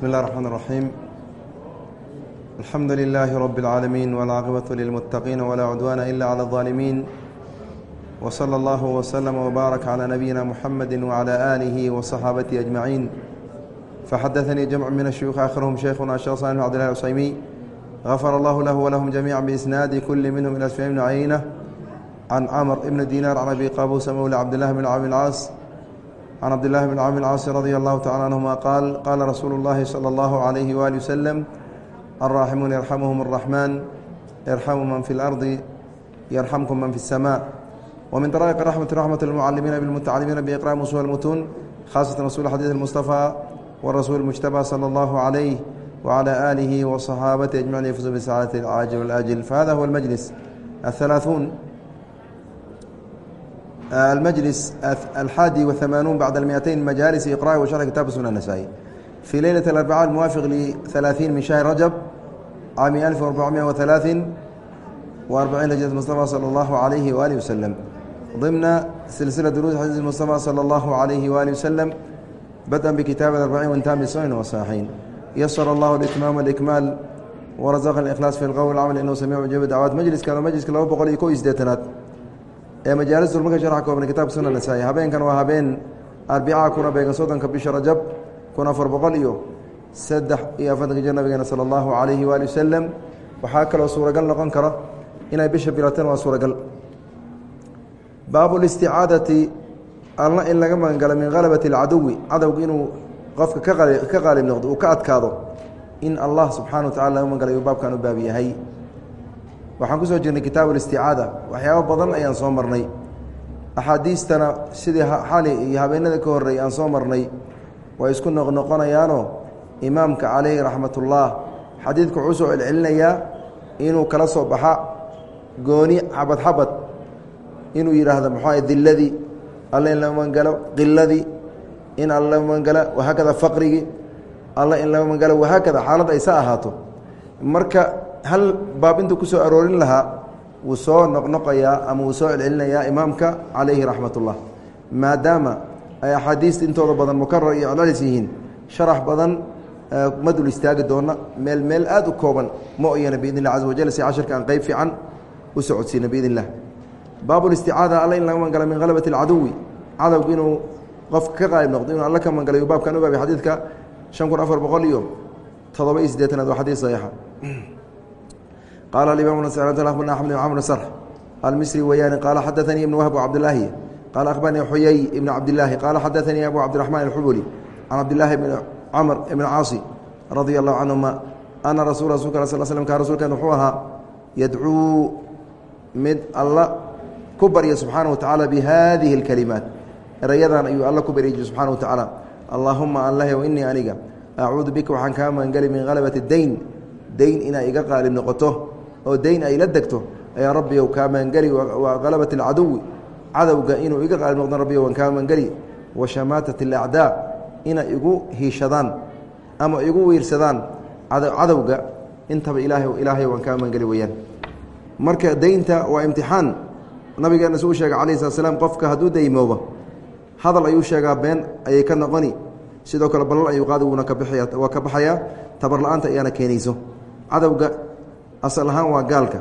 بسم الله الرحمن الرحيم الحمد لله رب العالمين والعاقبة للمتقين ولا عدوان إلا على الظالمين وصلى الله وسلم وبارك على نبينا محمد وعلى آله وصحابته أجمعين فحدثني جمع من الشيوخ آخرهم شيخنا الشيخ صالح بن عبد الله العصيمي غفر الله له ولهم جميعا بإسناد كل منهم إلى سفيان بن عيينة عن عمر بن دينار عن أبي قابوس مولى عبد الله بن عامر العاص عن عبد الله بن عامر العاص رضي الله تعالى عنهما قال قال رسول الله صلى الله عليه وآله وسلم الراحمون يرحمهم الرحمن يرحم من في الأرض يرحمكم من في السماء ومن طرائق الرحمة رحمة المعلمين بالمتعلمين بإقرام أصول المتون خاصة رسول حديث المصطفى والرسول المجتبى صلى الله عليه وعلى آله وصحابته أجمعين يفوزوا بسعادة العاجل والآجل فهذا هو المجلس الثلاثون المجلس الحادي والثمانون بعد المئتين مجالس إقراء وشرح كتاب سنة النسائي في ليلة الأربعاء الموافق لثلاثين من شهر رجب عام ألف وأربعمائة وثلاث وأربعين لجنة المصطفى صلى الله عليه وآله وسلم ضمن سلسلة دروس حديث المصطفى صلى الله عليه وآله وسلم بدءا بكتاب الأربعين وانتهى بالسنن والصحيحين يسر الله الإتمام والإكمال ورزق الإخلاص في القول والعمل إنه سميع مجيب دعوات مجلس كان مجلس لaba boqol iyo ko iyo sideetanaad ee majaalis dulmarka sharxa koobna kitaabka sunan nasaa-i. Habeenkan waa habeen arbicaha kuna beegan soddonka bisha rajab kun afar boqol iyo saddex iyo afartanka jir nabigeena sala allahu calayhi waali wasalam waxaa kaloo suuragal noqon kara inay bisha bilateen waa suuragal. Baabu listicaadati alla in laga magangalo min halabati alcaduwi cadowga inuu qofka ka qaalib noqdo uu ka adkaado in allah subxana wa tacala laga magangalayo baabkan u baab yahay waxaan ku soo jirnay kitaabu listicaada waxyaabo badan ayaan soo marnay. Axaadiistana sidii xali iyo habeenada ka horreey aan soo marnay way isku noqnoqonayaanoo imaamka caleyhi raxmatullah xadiidku wuxuu soo celcelinayaa inuu kala soo baxa gooni xabad xabad inuu yidhaahdo muxua diladii alla in laga magangalo qiladii in alla laga magangalo wahaakada faqrigii alla in laga magangalo wahaakada xaalad aysa ahaato. Marka hal baab intuu ku soo aroorin lahaa wuu soo noqnoqayaa ama wuu soo celcelinayaa imaamka calayhi raxmat ullah maadaama ay axaadiista intooda badan mukarar iyo celcelis yihiin sharax badan ma dul istaagi doona meel meel aada u kooban ma oyana biidn illah caza wajal si cashirka aan qeyb fiican u socodsiina biidn illah baabulisticaada alla in laga mangala min halabati alcaduwi cadowgu inuu qofka ka qaalib noqdo inuu alla ka mangalayo baabkan u baabay xadiidka shan kun afar boqol iyo todoba iyo siddeetanaad waa xadiis saxiixa qala imam akhbarna axmed bn cmr srx almisri weyaani qaala xadaanii ibn wahb cabdilaahi qaala akhbaranii xuyay ibn cabdilaahi qaala xadaanii abu cabdiraxmaan alxubuli can cabdilaahi bn camr ibn caasi radia allahu canhuma ana rasul rasulka sal slm ka rasuulkan wuxuu ahaa yadcuu mid alla ku barya subxaana wa tacaala bihadihi اlkalimaat erayadan ayuu alla ku barya subxana wa tacaala allaahuma allahw inii aniga acuudu bika waxaan kaa magangeli min halabati dayn dayn inaa iga qaalib noqoto oo dayn ay la degto ayaa rabbiyow kaa magangeli waa halabat alcaduwi cadowga inuu iga qaalib noqdo rabbiyow waan kaa magangeli wa shamaatat alacdaa inay igu hiishadaan ama igu wiirsadaan cadowga intaba ilaahay ilaahay waan kaa magangeli weyaan marka daynta waa imtixaan. Nabigeena suu sheegay calayhi slat slam qofka hadduu daymooba hadal ayuu sheegaa been ayay ka noqoni sidoo kale ballan ayuu qaadi wuuna ka bixaya waa ka baxayaa tabar la'aanta ayaana keenayso. Cadowga asal ahaan waa gaalka.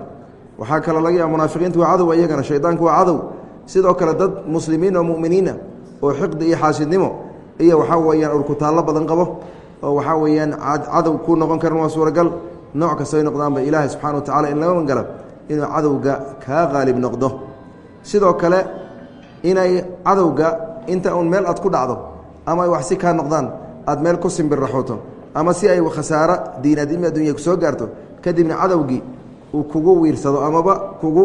Waxaa kaloo laga yaaba munaafiqiinta waa cadow iyagana shaydaanku waa cadow. Sidoo kale dad muslimiin oo mu'miniina oo xiqdi iyo xaasidnimo iyo waxaa weeyaan urkutaallo badan qabo oo waxaa weeyaan cadow ku noqon karan waa suuragal. Nooc kastoy noqdaanba ilaahay subxana wa tacala in laga mangala inuu cadowga kaa qaalib noqdo. Sidoo kale inay cadowga inta uun meel aad ku dhacdo ama ay wax si kaa noqdaan aad meel ku simbirraxooto ama si ay khasaaro diinaad imi addunya ku soo gaarto kadibna cadowgii uu kugu wiirsado amaba kugu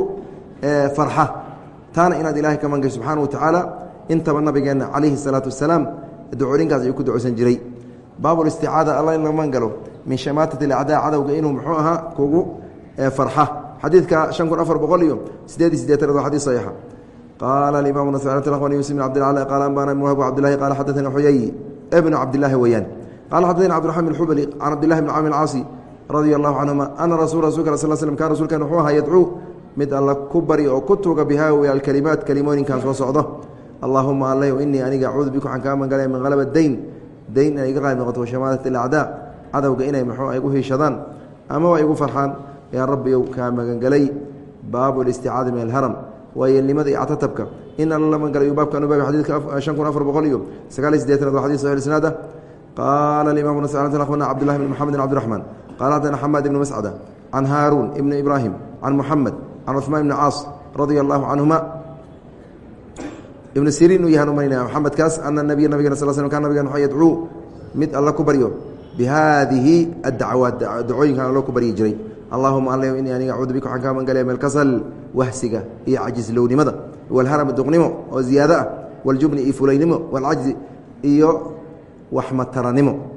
farxa. Taana inaad ilahay ka mangay subxaana wa tacaala. Intaba nabigeenna calayhi salaatu wasalaam ducooyinkaas ayuu ku ducaysan jiray. Baabulisticaada alla in la mangalo min shamaatati alacdaa cadowga inuu muxuu ahaa kugu farxa. Xadiidka shan kun afar boqol iyo sideed iyo siddeetanaad waa xadiid saxiixa. Qaala alimaam nasani yusuf bin cabdilcala qaala anbana ibn wahab cabdillahi qaala xadaثana xuyay ibnu cabdillahi weeyaan. Qaala xadaثana cbdiraxmaan bn xubali can cabdillahi bn camr alcaasi radia allahu canهuma ana rasul rasulka sl slm kan rasuulkan wuxuu ahaa yadcuu mid alla ku barya oo ku tuuga bihaa alkalimaat kalimooyinkan soo socdo. Allaahuma alh inii aniga acuudu bika waxaan kaa magangalaya min halaba dayn dayn inay iga qaali noqoto washamaadati alacdaa cadowga inay muxuu ay gu hiishadaan amaba igu farxaan. Yaa rabbiyow kaa magangelay baabu listicaada min alharam waayeelnimada iyo catatabka. In alla la magangalay baabkan u xadiidka shan kun afar boqol iyo sagaal iyo sideetanaad waa xadis saxix isnaad ah qaala alimamu nas akhbarna cabdullahi bn moxamed bn cabdiraxmaan qaala haddana xamaad ibnu mascada can haaruun ibni ibraahim can muxamed can cuثmaan ibni caas radia allahu canhuma ibnu siriin uu yahan umaynaya maxamedkaas ana nabiya nabigana sal sl kan nabigan wuxuu yadcuu mid alla ku baryo bihadihi adacwaat dacooyinkan allo ku baryi jiray allahuma alla inii aniga acuudu bika waxaan kaa magangalaya min alkasal wahsiga iyo cajislownimada walharami duqnimo oo ziyaado ah waljubni iyo fulaynimo walcajzi iyo waxmataranimo wa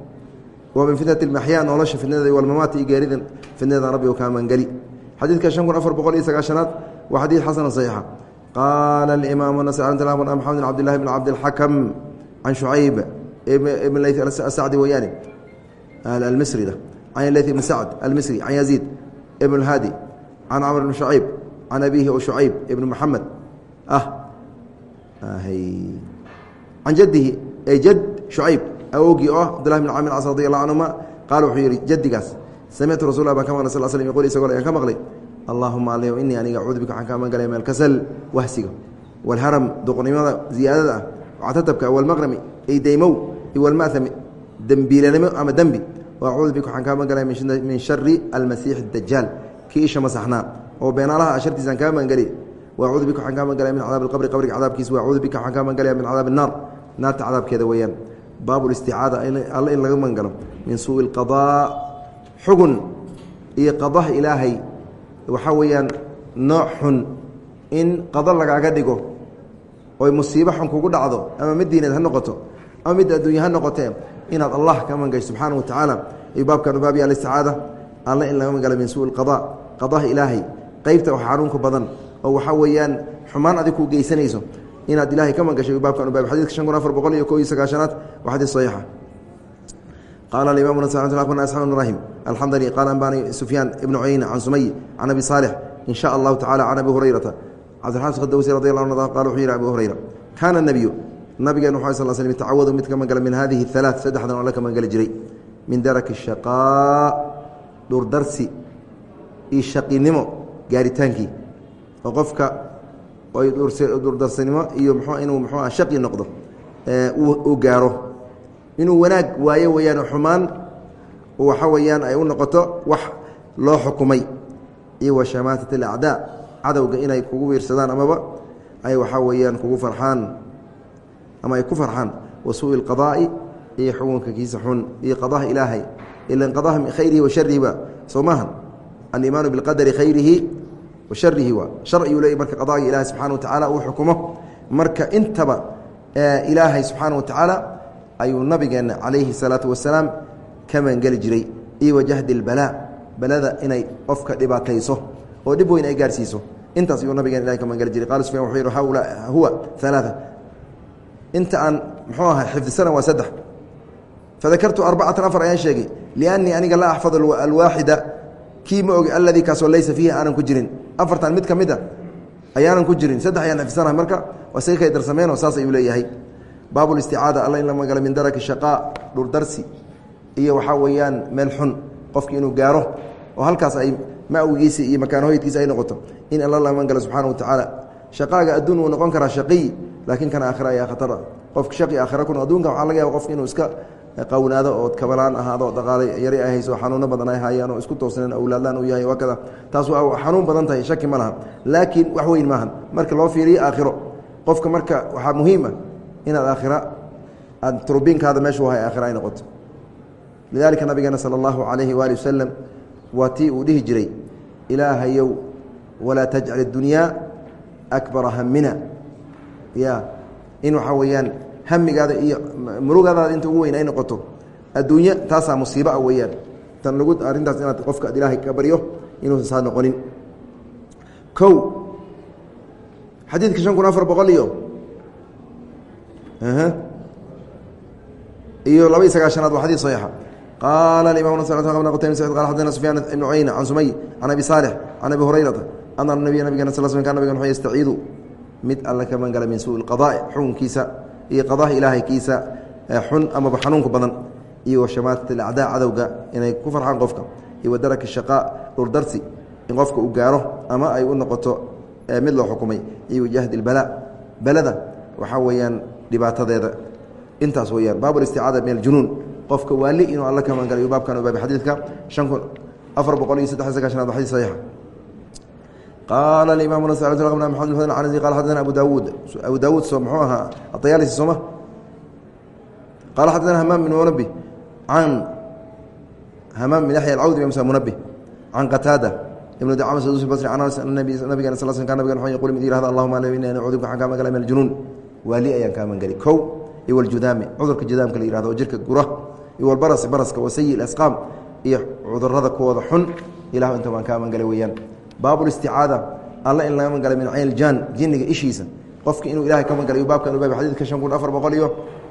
min fitnati maxyaa nolosha fitnada walmamaati iyo geerida fitnada rabbi kaa mangeli xadiidka shan kun afar boqol iyo sagaashanaad waa xadiid xasana saxiixa. Qaala imaamu nas maxamed bn cabdillahi bn cabdilxakam can shucayb ibn leyt asacdi weyaani almisri can leyt ibn sacd almisri can yaziid ibn haadi can camr bn shucayb can abihi o shucayb ibn maxamed ah can jadihi ay jad shucayb awogii oo ah cabdillahi bn camr cas radi allahu canhuma qaala wuxuu yihi jadigaas samictu rasul baan ka maqlay sal sl yqul isagoo ayaan ka maqlay allahuma al inii aniga acuudu bika waxaan kaa magangalaya min alkasal wahsiga walharam duqnimada ziyaadada ah catatabka walmaqrami ay daymow walmaami dembiilanimo ama dembi acuudu bika waxaan kaa magangalaya min shari almasiix dajaal kii isha masaxnaa oo beenaalaha shartiisaan kaa magangeli wacuudu bika waxaan kaa magangalaya min cadaab alqabri qabriga cadaabkiisa wacuudu bika waxaan kaa magangalaya min cadaab الnaar naarta cadaabkeeda weeyaan baabu listicaada alle in laga magangalo min suui اlqadaa xugun iyo qadaha ilaahay. Waxaa weeyaan nooc xun in qado lagaaga dhigo oy musiibo xun kugu dhacdo ama mid diineed ha noqoto ama mid adduunya ha noqotee inaad allah ka mangasho subxaana wa tacaala iyo baabkan baabya alisticaada alle in laga magalo min suui اlqada qadaha ilaahay. Qeybta wax xanuunka badan oo waxaa weeyaan xumaan adig ku geysanayso inaad ilahay ka mangashay baabkan baab. Xadidka shan kun afar boqol iyo ko iyo sagaashanaad waa xadiis saxiixa qala imam asxab ibrahim alxamdani qala ambani sufyaan ibnu cuyeyna can sumay can abi saalix in sha allahu tacala can abi hurayrata. Cabdiraxmaan skhdawsi radi allah anhu qala wuxuu yihi abu hurayra kaana nebiyu nabigeen wuxu sal slm yatacawadu mid ka mangala min hadihi halaa saddexdan oo alle ka mangeli jiray min daraki shaqaa dhurdarsi iyo shaqinimo gaaritaankii oo qofka ay dhurdarsinimo iyo mxu inuu mxuu ah shaqi noqdo uu gaaro. Inuu wanaag waayo weeyaan xumaan waxa weeyaan ay u noqoto wax loo xukumay. Iyo wa shamaatat alacdaa cadowga inay kugu wiirsadaan amaba ay waxaa weeyaan kugu farxaan. Ama ay ku farxaan wa suui iyo xukunka kiisa xun iyo qadaha ilaahay. Ilan qadaha min khayrihi wa sharihiba soo maaha alimaanu biاlqadari khayrihi wa sharihi waa shar ayuu leeyay marka qadaaga ilaahay subxana wa tacaala uu xukumo. Marka intaba ilaahay subxaana wa tacaala ayuu nabigeena calayhi salaatu wasalaam ka mangeli jiray. Iyo wajahdi اlbalaa balada inay qofka dhibaatayso oo dhib weyn ay gaarsiiso. Intaas ayuu nabigeena ilahay ka mangeli jiray. Qala sufyan wuxuu yihi huwa alaaa inta aan muxuu ahay xifdisana waa saddex. Fadakartu arbacatan afar ayaan sheegay. Liannii aniga laa axfad alwaaxida kii ma ogi alladii kaasoo laysa fiihi aanan ku jirin. Afartan mid ka mid a ayaanan ku jirin. Saddex ayaan xifdisanaha marka isaga kay darsameenoo saas ayuu leeyahay. Baab اsticaada alla in la magalo min daraki shaqaa dhurdarsi iyo waxaa weeyaan meel xun qofki inuu gaaro oo halkaas ay mawigiisa iyo makaanhoydkiisa ay noqoto. In alla la magalo subxaana wa shaqaaga adduun wuu noqon karaa shaqiy laakiin kan aakhira ayaa khatara. Qofka shaqi aakhira kun adduunka waxaa laga yaba qofka inuu iska qawnaado oo kabalaan ahaado dhaqaale yari ay hayso xanuuno badan ay hayaan oo isku toosneen awlaadlaan uu yahay waa kada taas waa xanuun badan tahay shaki ma laha. Laakiin wax weyn maahan marka loo fiiriyo aakhiro qofka marka waxaa muhiima inaad aakhira aad turbiinkaada meeshu hay aakhira ay noqoto. Lidaalika nabigeena sala allahu calayhi waali wasalam waa tii uu dhihi jiray ilaahayow walaa tajcal اdunyaa akbara hamina ya in waxaa weeyaan hamigaada iyo murugadaada inta ugu weyn ay noqoto adduunye taasaa musiiba ah weyaan tan lagu arintaas inaad qofka ad ilaahay ka baryo inuusan saa noqonin. O xadiidka shan kun afar boqol iyo iyo laba iyo sagaashanaad waa xadid saxiixa. Qaala imam qtay xadana sufyaan ibn cuyeyna can sumay can abi saalix can abi hurayrata ana nabiya nabigana sal sl kan nabigan wuxuu yastaciidu. Mid alle ka magangala min suui اqadaءi xukunkiisa iyo qadaha ilaahaykiisa xun amaba xanuunka badan iyo washamaat acdaa cadowga inay ku farxaan qofka iyo wadaraki shaqaa dhurdarsi in qofka uu gaaro ama ay u noqoto mid loo xukumay iyo wajahdi ilbalaa balada waxaa weeyaan dhibaatadeeda. Intaas weyaan baab isticaada min aljunuun. Qofka waali inuu alla ka baabkan baab xadiidka shan kun afar boqol iyo saddex sagaashanaad xadis saxiixa qaala imam md qal xadana abu daawuud abu daawuud so muxuu ahaa ayaalisi sooma qala xadana hamaam bin munabi can hamaam bin yaxya alcawdi msa munabi can qataada ibn dacama sadusi basri can anas nabigana sal sl ka nabigan yaqul mid yihahda allahuma ala ini acuudu bika waxaan kaa magala min aljunuun waali ayaan kaa mageli kow iyo waljudaami cudurka judaamka la yihahdo oo jirka gura iyo walbarasi baraska wa sayi asqaam iyo cudurrada kuwooda xun ilah inta baan kaa magangalay weeyaan baabulisticaada alla in laga magangalay min cayn jaan jinniga ishiisa qofki inuu ilahay ka magalayo baabkan u baab xadidka shan kun afar boqol iyo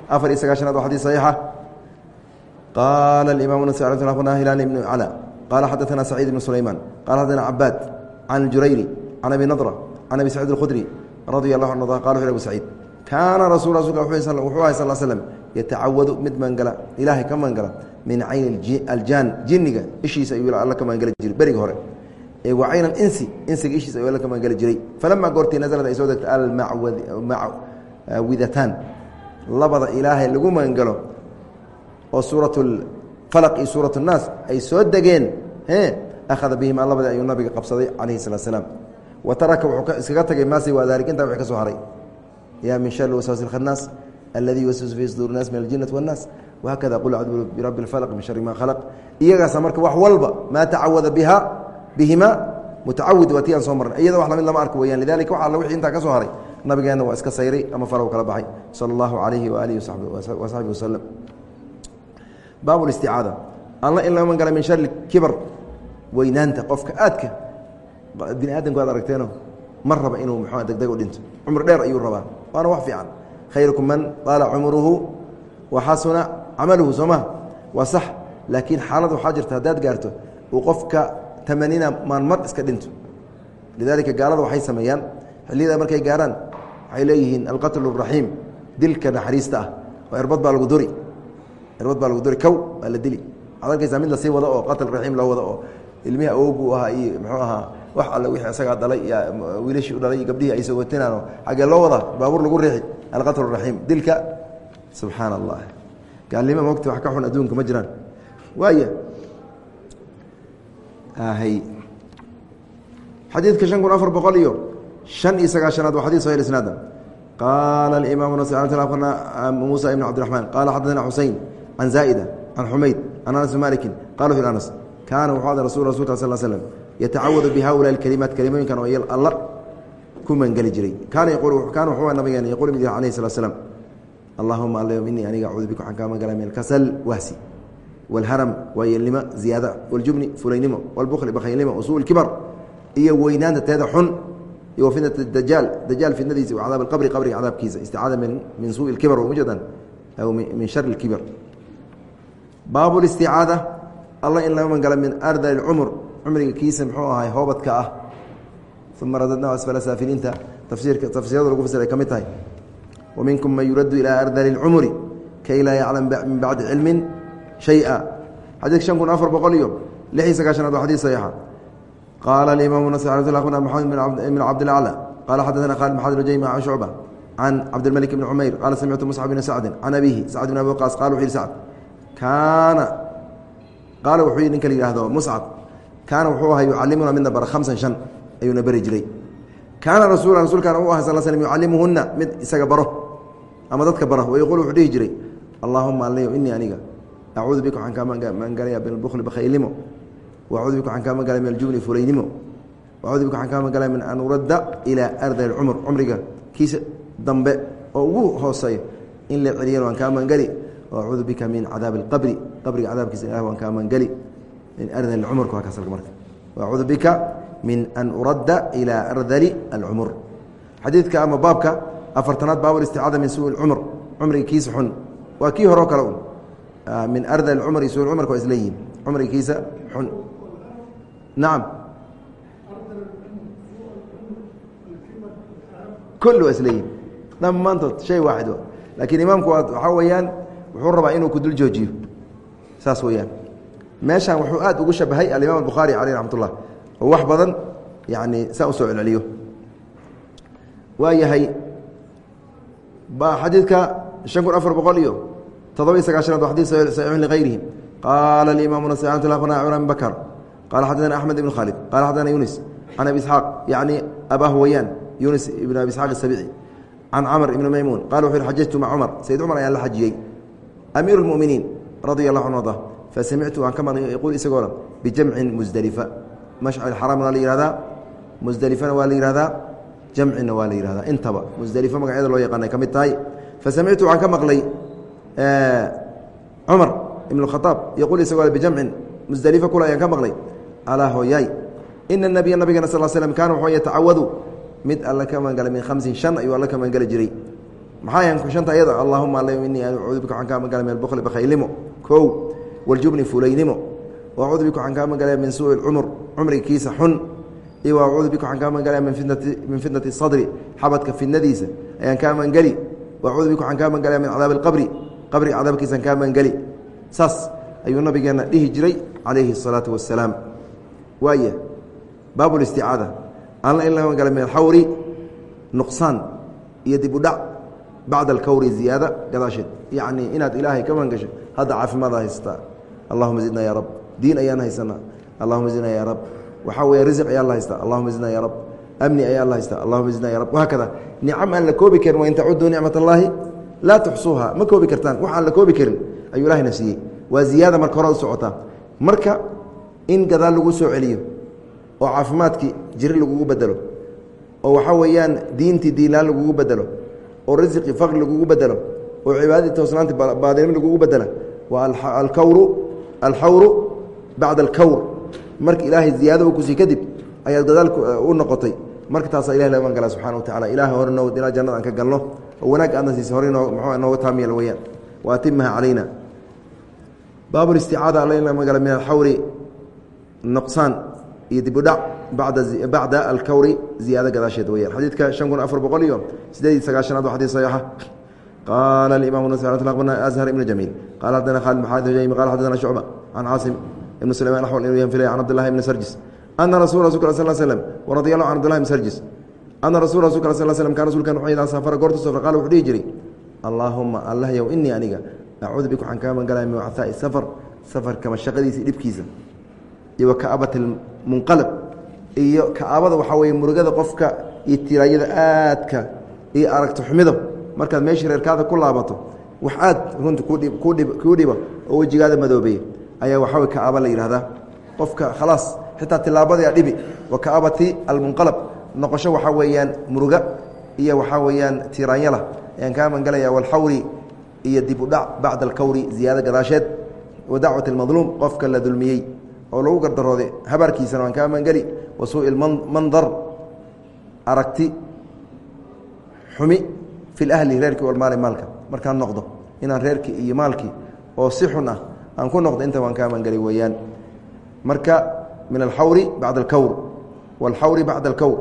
afar iyo sagaashanaad waa xadis saxiixa qaala imam hilaal ibn cala qaala xadaثana saciid ibn sulaymaan qala xadana cabaad can اljurayri can abi nadra can abi saciid اlkhudri radia allahu an qala abu saciid kaana rasul rasulka wuxuu ahay sal slm yatacawadu mid mangala ilaahay ka mangala min cayn aljaan jinniga ishiisa ayuu alla ka mangeli jiray beriga hore wa cayn alinsi insiga ishiisa ayuu alla ka mangeli jiray falamaa goortii nasalad ay soo degta almacwidataan labada ilaahay lagu mangalo oo suurat falaq iyo suurat اnnaas ay soo degeen e akhada bihima labadii ayuu nabiga qabsaday calayhi salaa slaam wa taraka wuxuu iskaga tagay maasi waa daalik intaa wix ka soo haray ya min shar waswaas اkhanaas aladi yuwaswisu fi suduur الnaas min aljinati wالnaas wahakada qul acuudu birabbi اlfalq min shari ma khalaq iyagaasa marka wax walba maa tacawada biha bihima mutacawid waati aan soo marnay. Iyada wax la mid lama arko weyaan lidalika waxa alla wixii intaa ka soo haray. Nabigeenna waa iska sayray ama farow kala baxay. Sala allahu calayhi waaalihi wasaxbi wasalam baab isticaada. Alla in laga mangala min shari kibar weynaanta qofka aadka. Bini aadamku aad aragteeno ma raba inuu muxua degdeg u dhinto. Cumr dheer ayuu rabaa. Waana wax fiican. Khayrukum man daala cumruhu waxasuna camaluhu soo maha waa sax. Laakiin xaalad waxaa jirta haddaad gaarto uu qofka tamanina maalmar iska dhinto. Lidalika gaalada waxay sameeyaan xilliyada markay gaaraan waxay leeyihiin alqatl الraxiim dilka naxariista ah oo erbad baa lagu duri. Erbad baa lagu duri kow waa la dili. Waxad arkaysaa mid la sii wado oo qatl raxiim loo wado oo ilmihii awogu ahaa iyo muxuu ahaa wax alle wixii isagaa dhalay wiilashii u dhalay gabdhihii ay soo watinaano xaggee loo wadaa baabuur lagu riixi. Alqatl raxiim dilka subxaana allah gaalnimo mogta wax ka xun adduunka ma jiraan. Waaya xadiidka shan kun afar boqol iyo shan iyo sagaashanaad waa xadis sahih isnaada qaala imam muusa ibn cabdiraxmaan qaala xadana xusein can zaa'ida can xumayd can anas bn maliki qala wuxu anas kaana wuxuu ada rasul rasulka sal slm yatacawadu bi haulaai اkalimaat kelimooyinkan oo alla ku mangeli jiray. Kaana kaana wuxuu nabigeena yaqul mid alayh slat slam allahuma al inii aniga acuudu bika waxaan kaa magala min alkasal wahsi wاlharam waayeelnimo ziyaada wاljubni fulaynimo wاlbukli bakhaylnimo wasuu kibar iyo weynaanta teeda xun iyo fitnat dajaal dajaal fitnadiisa wa cadaab qabri qabriga cadaabkiisa isticaada min suui اkibar mujadan aw min shari اkibar baab اlisticaada alla in laga magala min ardal cumr cumriga kiisa muxuu ahay hoobadka ah uma radadnahu asfala saafiliinta tafsiirka tafsiirada lagu fasira ay ka mid tahay wa minkum man yuraddu ilaa ardali اlcumri kay laa yaclam min bacdi cilmin shaya xadiidka shan kun afar boqol iyo lix iyo sagaashanaad waa xadis saxiixa qaala alimaamu nas akhna maxamed ibn cabdilacla qaala xadadana khalid maxamed rajayma can shucba can cabdilmalik bni cumayr qaala samictu muscab bni sacdin can abihi sacd bn abi waqaas qala wuxu yihi sacd kaana qaala wuxuu yidhi ninka la yihahdo muscab kaana wuxuu ahaa yucalimuna midna bara hamsan shan ayuuna beri jiray kaana rasul rasuulkaana u ahay sal slm yucalimuhuna mid isaga baro ama dadka bara wayaquul wuxuu dhihi jiray allaahuma alyo inii aniga acuudu bika waxaan kaa magangalaya min albukli bakhaylnimo wacuudu bika waxaan kaa magangalaya min aljubni fulaynimo. Wacuudu bika waxaan kaa magangalaya min an uradda ilaa ardal cumr cumriga kiisa dambe oo ugu hooseeyo in la celiyana waan kaa magangeli acuudu bika min cadaabi اlqabri qabriga cadaabkiisa ilah waan kaa magangeli min ardal cumrka waa kaas marka. Wacuudu bika min an uradda ilaa ardali alcumur xadiidka ama baabka afartanaad baab isticaada min sui cumr cumriga kiisa xun. Waa kii horeo kale un min ardal cumri sui cumrka waa isleeyihin cumriga kiisa xun. Nacam kul waa isleeyihin dhammaantood shay waaxid laakiin imaamku waxaa weeyaan wuxuu rabaa inuu ku dul joojiyo. Saas weeyaan. Meeshaan wuxuu aad ugu shabahay alimaam albukhaari caleyh raxmat oo wax badan yani saa u soo celceliyo. Waa yahay ba xadiidka شhan kun afar boqol iyo todobiy sagaashanaad wa xadiid saxiixun lihayrihim qaala alimaamuna santa akhbarna cumar bin bakar. Qaala xadadana axmed ibn khaalid qaala xadadana yunis. Can abi isxaaq yacni abaa hawayaan yunis ibn abi isxaaq isabici can camr ibni maymuun. Qala wuxu yhi xajajtu maca cumar. Sayid cumar ayaan la xajiyey. Amiiru اlmu'miniin radia allah anhu arda fa samictu aan ka maqlay yaquul isagoo dhan bijamcin musdelifa mashcl xaraamna waa la yihahdaa musdelifana waa la yihahdaa jamcina waa la yihahdaa intaba musdelifa magacyada loo yaqaanay ka mid tahay fa samictu waxaan ka maqlay cumar ibn اkhaaab yaquul isagoo bijamcin musdelifa kula ayaan ka maqlay. Alaa hooyaay ina nabiya nabigana sal slm kaana wuxuu yatacawadu mid alla ka magala min khamsin shan ayuu alla ka magangeli jiray. Maxaa yahan shanta ayada allahuma alla inii acuudu bika waxaan kaa magala min albukli bakhaylnimo. Kow waljubni fulaynimo. Wacuudu bika waxaan kaa magalaya min suui cumur cumrigiisa xun. Iyo wacuudu bika waxaan kaa magalaya min fitnati min fitnati sadri xabadka fitnadiisa ayaan kaa magangeli wacuudu bika waxaan kaa magalaya min cadaabi alqabri qabriga cadaabkiisaan kaa magangeli saas ayuu nabigeena dhihi jiray calayhi الsalaatu wasalaam waaya baab اlisticaada alla in laga magala min alxawri nuqsaan iyo dib u dhac bacda alkawri ziyaada gadaasheed yacni inaad ilaahay ka magangasho hadda caafimaada haysataa allahuma zidna ya rab diin ayaan haysanaa allahuma zidna ya rab waxaa weeye risiq ayaa la haystaa allahuma zidna ya rab amni ayaa la haystaa allahuma zidna ya rab wahaakada nicam aan la koobi karin wain tacuduu nicmat allaahi laa tuxsuuha ma koobi kartaan wax la koobi karin ayuu ilahayna siiyey. Waa ziyaada marka hore u marka in gadaal lagu soo celiyo oo caafimaadkii jiri lagugu bedelo oo waxaa weeyaan diintii diinlaan lagugu bedelo oo risiqii faqri lagugu bedelo oo cibaadadii toosnaanti baadinimo lagugu bedela waa alkawru alxawru bacda alkawr. Marka ilaahay ziyaado u ku sii kadib ayaad gadaal u noqotay. Marka taasaa ilahi laga magala subxana wa tacala ilahay hore noo ilaa jannada aan ka galno oo wanaag aadna siisay hore ah, nooga taamyeel weyaan wa calayna baabu isticaada alana magala min alxawri noqsaan iyo dibudhac bacda alkawri ziyaado gadaasheed weyaan xadiidka shan kun afar boqol iyo sideed sagaashanaad waa xadiis saxiixa. Qaala alimamu nas bna azhar ibn jamiil. Qaala xadana khalid maxaadi hujaym qala xadana shucba can caasim ibn sulayman axwal inuu yanfilay can cabdillahi ibni sarjis. Ana rasul rasulka sal slm waradiya allahu can abdillahi ibn sarjis ana rasul rasulk sl slm kan rasulkan safara goortu safra qala wuxuu dhihi jiray allaahuma allah yow inii aniga acuudu bika waxaan kaa magalaya min wacaaai safar safarka mashaqadiisa dhibkiisa iyo wa ka'abati iyo ka'abada waxaa weye murugada qofka iyo tiraayada aadka iyo aragto xumido markaad meeshii reerkaada ku laabato wax aad runta kuu dhiba oo wejigaada madoobeeya ayaa waxaa wey ka'aba la yidhahdaa qofka khalaas xitaa tilaabada dhibi wa ka'abati almunqalab noqosho waxaa weeyaan muruga iyo waxaa weeyaan tiraanyala. Ayaan kaa magalaya walxawri iyo dib u dhac bacda alkawri ziyaado gadaasheed. Wa dacwat اlmadluum qofka la dulmiyey oo lagu gardarooday habaarkiisana waan kaa mangeli wa suui mandar aragti xumi fi lahli reerkii walmaali maalka. Markaan noqdo inaan reerkii iyo maalkii oo si xun ah aan ku noqdo inta waan kaa mangeli weeyaan. Marka min alxawri bacda alkawr wاlxawri bacda alkawr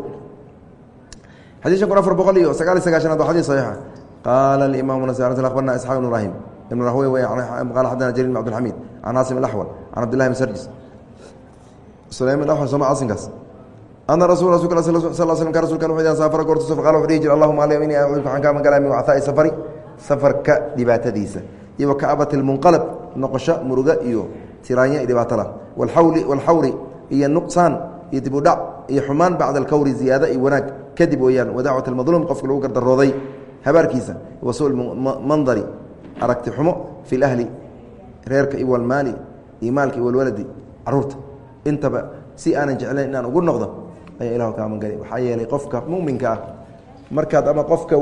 xadii shan kun afar boqol iyo sagaal iy sagaashanaad waa xadii saxiixa qaala imam abarna isxaaq ibn ibrahim ibn rahwe wey qala xadana jarir bn abdilxamiid can caasim alaxwal can cabdillahi bn sarjis sulayman awal sooma caasinkaas ana rasul rasulka sal slam ka rasulkan wuxuu yidhaha saafara goortu safar qala wuxuu dhihi jira allahuma alayh inii acuudu waxaan kaa magalaya min wacaa'i safari safarka dhibaatadiisa iyo wa ka'abati lmunqalab noqosho muruga iyo tiraanya iyo dhibaato lah walxawli walxawri iyo nuqsaan iyo dib u dhac iyo xumaan bacda alkawri iyo kadib weeyaan wadacwat almadluum qofka lagu gardarooday habaarkiisa wa su mandari aragti xumo fi lahli reerka iyo walmaali iyo maalka iyo walwaladi carruurta. Intaba si aanan jeclayn inaan ugu noqdo ayaa ilahu kaamangeli waxaa yeelay qofka muminka ah markaad ama qofka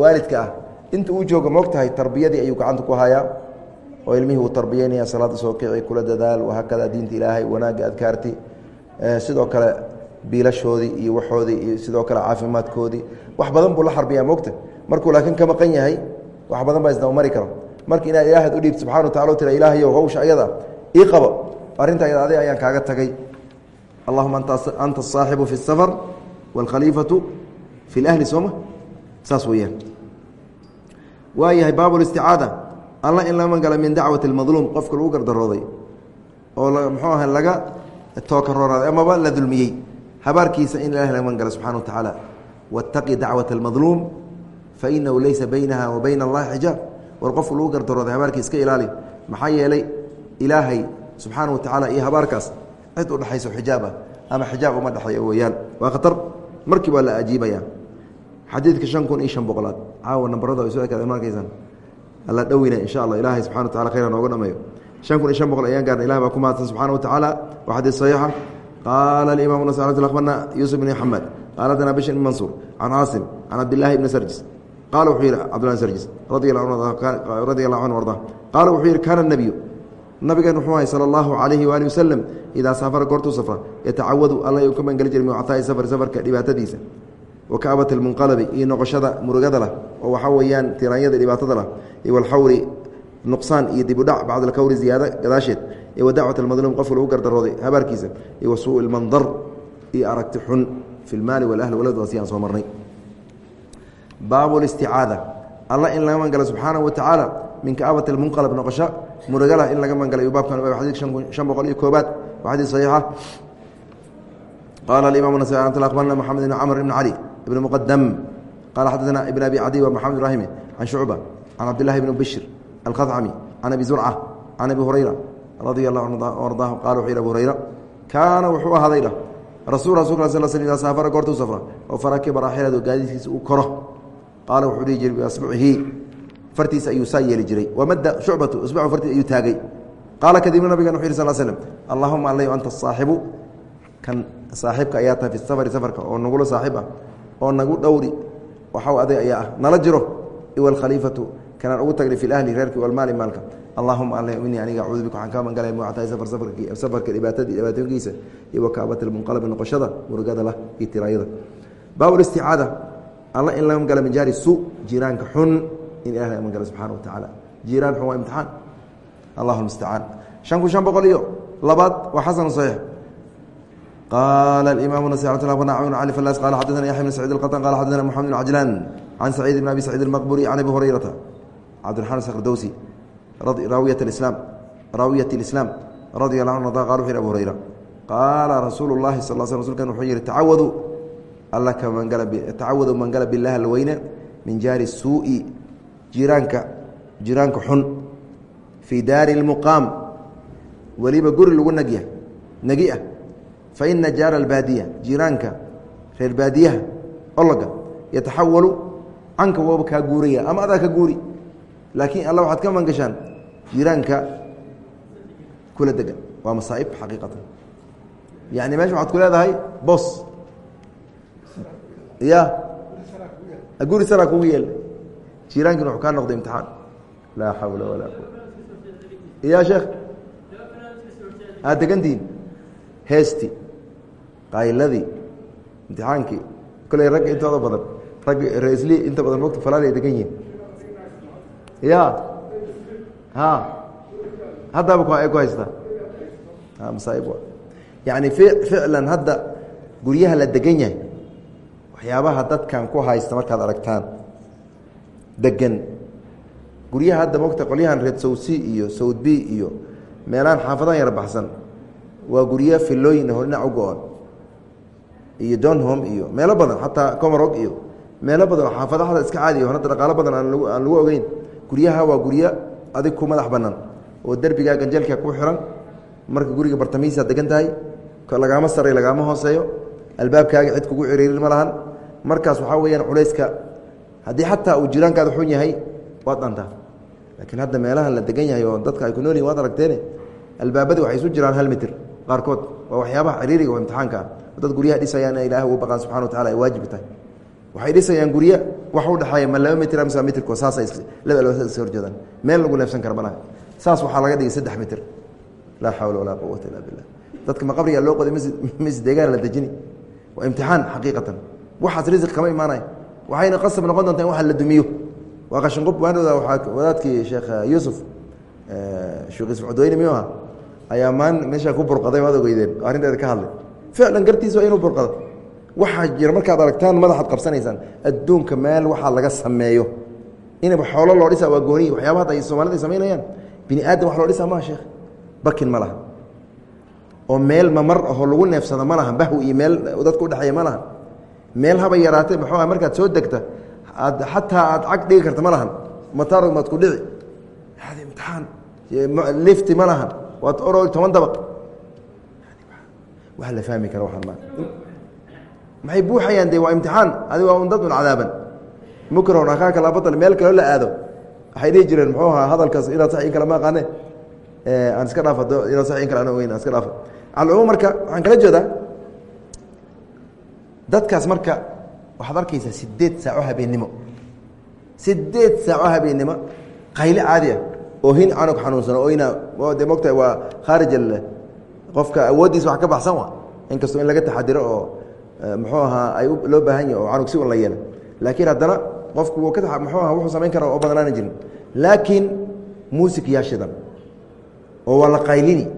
waalidka ah inta uu jooga moogtahay tarbiyadii ayuu gacanta ku hayaa? Oo ilmihii uu tarbiyeynaya salaada soo kici kula dadaal wahaakada diinta ilaahay wanaagga adkaarti. Sidoo kale biilashoodii iyo waxoodii iyo sidoo kale caafimaadkoodii wax badan buu la xarbiyaa moogta markuu laakiin ka maqan yahay wax badan baa isdabamari karo marka inaad ilaahaad u dhiibto subxana wa tacala tira ilaahayow hawsha ayada ii qabo arrinta ayada adig ayaan kaaga tagay allahuma anta asaaxibu fi اsafar wاlkhaliifatu fi اlahli sooma saas weeyaan waa yahay baab اlisticaada alla in la magangala min dacwati اlmadluum qofka lagu gardarooday oo muxuu aha laga tookarooraday amaba la dulmiyey habaarkiisa in ilahi laga magangala subxana wa tacaala wاtaqi dacwaة اlmadluum fainahu laysa baynaha wa bayna اllahi xijaab war qofku lagu gardarooday habaarkiis iska ilaali maxaa yeelay ilaahay subxaana wa tacaala iyo habaarkaas cid u dhexayso xijaab ah ama xijaab uma dhexeeyo weeyaan waa khatar markii baa la ajiibaya xadiidka shan kun iyo shan boqolaad caawa nambarada ay soo ekaadeen markaysan alla dhowina insha allah ilaahay subxana wa tacala khayra nooga dhameeyo shan kun iyo shan boqol ayaan gaarna ilah baa ku mahadsan subxana wa tacaala waa xadiid saxiixa qaala alimamu nas akhbarna yuusuf bn xamed qaala dana bishr bn mansuur can caasim can cabdillahi bni sarjis qaala wuxuu yidhi cabdullah sarjis radi allahu canhu arda qaala wuxuu yidhi kaana nebiyu nabigeen wuxuu ahay sala allahu calayhi waali wasalam idaa safara goortuu safra yatacawadu alla uu ka mangeli jiray min wactaa'i safar safarka dhibaatadiisa wa ka'bat almunqalabi iyo noqoshada murugada lah oo waxaa weeyaan tiraanyada dhibaatada lah iyo walxawri nuqsaan iyo dibudhac bacd alkawri ziyaado gadaasheed iyo wa dacwat almadluum qofka lagu gardarooday habaarkiisa iyo wa suuءi lmandar iyo aragti xun fi lmaali walahli walad waa si aan soo marnay. Baabu listicaada alla in laga mangala subxaanahu wa tacaala min ka'abat almunqalab noqosho murugala in laga mangala baabkan xadid shan boqol iyo koobaad waa xadiid saxiixa. Qaala alimam nas abarna moxamed ibn camr ibn cali ibn muqadam qala xadadana ibn abi cadi wa maxamed ibrahimi can shucba can cabdillahi bn bishr alkhadcami can abi zurca can abi hurayra radia allahu anhu ardaahu qala wuxuu yhi abu hurayra kaana wuxuu ahaaday dhah rasul rasulka sal sl ida saafara goortuu safra oo farakiba raaxiladu gaadiidkiisa uu koro. Qaala wuxuu dhihi jiray biasbucihi fartiisa ayuu saa yeeli jiray. Wamada shucbatu isbacu fartiis ayuu taagay. Qaala kadibna nabigan wuxu yih sal slm allahuma alay anta asaaxibu kan saaxiibka ayaa tahay fi safari safarka oo nagula saaxiib ah oo nagu dhowri waxaw aday ayaa ah nala jiro iwa kanaan ugu tagnay fi ahli reerki walmaali maalka allahuma ala inii aniga acuudu bika waxaan kaa mangalay muctaay safar safarka dhibaatadii dhibaatooyinkiisa iyo wakaabat almunqalabi noqoshada murugada lah iyo tiraayada baab listicaada alla in laga magala min jaari su jiraanka xun in ilah laga magala subxana wa tacaala jiraan xun waa imtixaan allahu mustacaan shan kun shan boqol iyo labaad waa xasan saxiix qaala imam nas cali falas qala xadana yaxya bn sacid اlqaطn qala xadana moxamed bn cajlaan can saciid bn abi sacid اlmaqburi can abi hurayrata cabdiraxmaan sakrdowsi raawiyat islaam radia la qa u abu hurayra qaala rasuulu lahi sal sl rsulkan wuxuu yihi tacawadu man gala bilah alweyne min jaari suu'i jiraanka jiraanka xun fii daari اlmuqaam weliba guri lagu nagya negiah faina jaara albaadiya jiraanka reer baadiyaha ologa yataxawalu canka wooba kaa guuraya ama adaa ka guuri laakiin alla waxaad ka mangashaan jiraanka kula degan. Waa masaa'ib xaqiiqatan. Yani meesha waxaad ku leedahay bos ya guri saraa kugu yeel jiraankina wuxuu kaa noqday imtixaan. Laa xawla walaa quwa ya sheekh. Aad degantihin heesti. Qayladii imtixaankii. Koley ragga intooda badan. Ragga resli inta badan mogta falaal ay degan yihiin ya haddaba ku masaaib yani ficlan hadda guryaha la degan yahay waxyaabaha dadkan ku haysta markaad aragtaan degan. Guryaha hadda mogta qolyahan reed sawsi iyo sawd b iyo meelahan xaafadahan yar baxsan waa guryo filooyin hor dhinac u go-on iyo donhom iyo meelo badan xataa comarog iyo meelo badan oo xaafadaxda iska caadiya hadda dhaqaalo badan aan lagu ogeyn. Guryaha waa guryo adig ku madax banaan oo derbigaa ganjeelka ku xiran. Marka guriga bartamihiisaad degan tahay lagaama saray lagaama hooseeyo. Albaabkaaga cid kugu ciriirin ma lahan. Markaas waxaa weeyaan culayska haddii xataa uu jiraankaada xun yahay waad dhantaa. Laakiin hadda meelahan la degan yahay oo dadka ay ku nool yihiin waad aragteene albaabadii waxay isu jiraan hal mitir. Qaarkood waa waxyaabaha ciriiriga oo imtixaanka ah. Dad guryaha dhisayaan ilaah ugu baqaan subxana wa tacala ay waajib tahay waxay dhisayaan guryo wax u dhexeeya ma laba mitir mise mitirko saasay laba is horjeedaan. Meel lagu neefsan kara malaha saas waxaa laga dhigay saddex mitir. Laa xawla walaa quwata illa billah. Dadka ma loo qoday mis deegaana la dejini. Waa imtixaan xaqiiqatan. Waxaas risiq kama imaanaya waxayna qasab noqon doontaa in wax la dumiyo. Waa qashinqub waanooda waaa wadaadkii sheekh yuusuf sheekh yuusuf cudweyne miyuu aha ayaa maan meeshaa ku burqaday waad ogeydeen. Arrinteeda ka hadlay. Ficlan gartiisa waa inuu burqado waxaa jira markaad aragtaan madaxaad qabsanaysaan adduunka meel waxaa laga sameeyo. Inaba xoolo loo dhisa waa gooniy waxyaaba hadda ay soomaalida ay samaynayaan bini aadam wax loo dhisa maha sheekh bakin ma laha. Oo meel mamar ahoo lagu neefsado ma laha bahw iyo meel dadka udhexeeya ma laha. Meel haba yaraatee muxuuha markaad soo degta aad xataa aad cag dhigi karta ma lahan. Mataar maad ku dhici. Hadi imtixaan lifti ma lahan. Waad oro toban dabaq. Wax la fahmi kara waxaan ma maxay buuxayaan de waa imtixaan? Adi waa un dad un cadaaban. Mukron akaaka labatal meel kaloo la aado. Waxay dhihi jireen muxuu ahaa hadalkaas inaad sax in kale ma aqaane aan iska dhaaf inaad sax in kale aan ogeyn aan iska dhaafa alcumuum marka waxaan kala jeedaa dadkaas marka waxaad arkaysaa sideed saaco habeennimo. Sideed saaco habeennimo qayli caadi ah oo hin canug xanuunsan oo ina de mogtahay waa khaarij qofka awooddiisa wax ka baxsan wa inkastoo in laga taxadiro oo muxuu ahaa ay loo baahan yahi oo canug si un la yeela laakiin haddana qofku muxuu aha wuxuu samayn kara oo badnaana jirin. Laakiin muusik oo waa la qaylini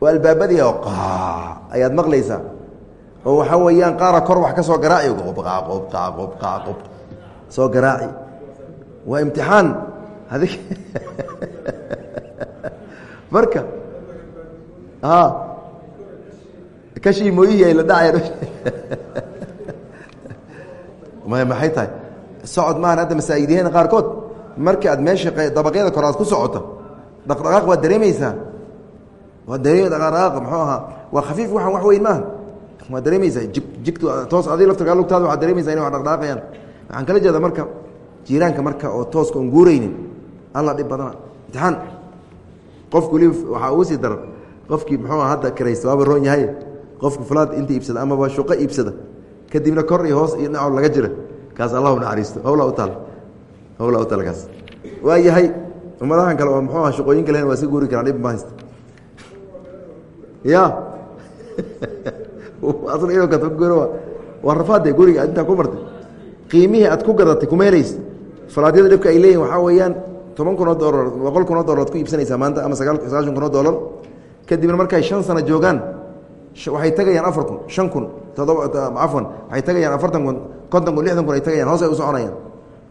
oo albaabadii oo qaa ayaad maqlaysaa. Oo waxaa weeyaan qaara kor wax ka soo garaaci qobqaqobqaqobqaqob soo garaaci. Waa imtixaan. Adig marka a kashii mooyihii ay la dhacayaan. Maxay tahay? Socod maahan hadda masaajidyaheena qaarkood marka aad meesha dabaqyada kor aad ku socoto dhaqdhaqaaq waad dareemaysaa waa dareem dhaqdhaqaaq muxuu ahaa? Waa khafiif waxaan wax weyn maaha waad dareemaysaa jig jigtu toos adiga laftirkaa lugtaada waxaad dareemaysaa inay wax dhaqdhaqaaqayaan waxaan kala jeeda marka jiiraanka marka oo tooska on guuraynin. Alla dhib badana. Imtixaan. Qofku weliba waxaa ugu sii daran. Qofkii muxuu hadda karaysta waaba roon yahay qofku fulaad inta iibsada amaba shuqo iibsada kadibna kor iyo hoos iyo dhinaco laga jira kaas allahu naxariisto. Hawlaa u taal. Hawlaa u taal kaas. Waa yahay ummadahan kale oo muxuu aha shaqooyinka lehen waa iska guuri karaan dhib ma haysta ya asl inuu gato guuro waa rafaade guriga intaa ku martay. Qiimihii aad ku gadatay kuma helaysa falaadyada dhibka ay leeyihiin waxaa weeyaan toban kun oo dolar boqol kun oo dolar ad ku iibsanaysaa maanta ama sagaa sagaashan kun oo dolar kadibna markay shan sano joogaan waxay tagayaan afar kun shan kun cafwan waxay tagayaan afartan kun konton kun lixdan kun ay tagayaan hoos ay u soconayaan.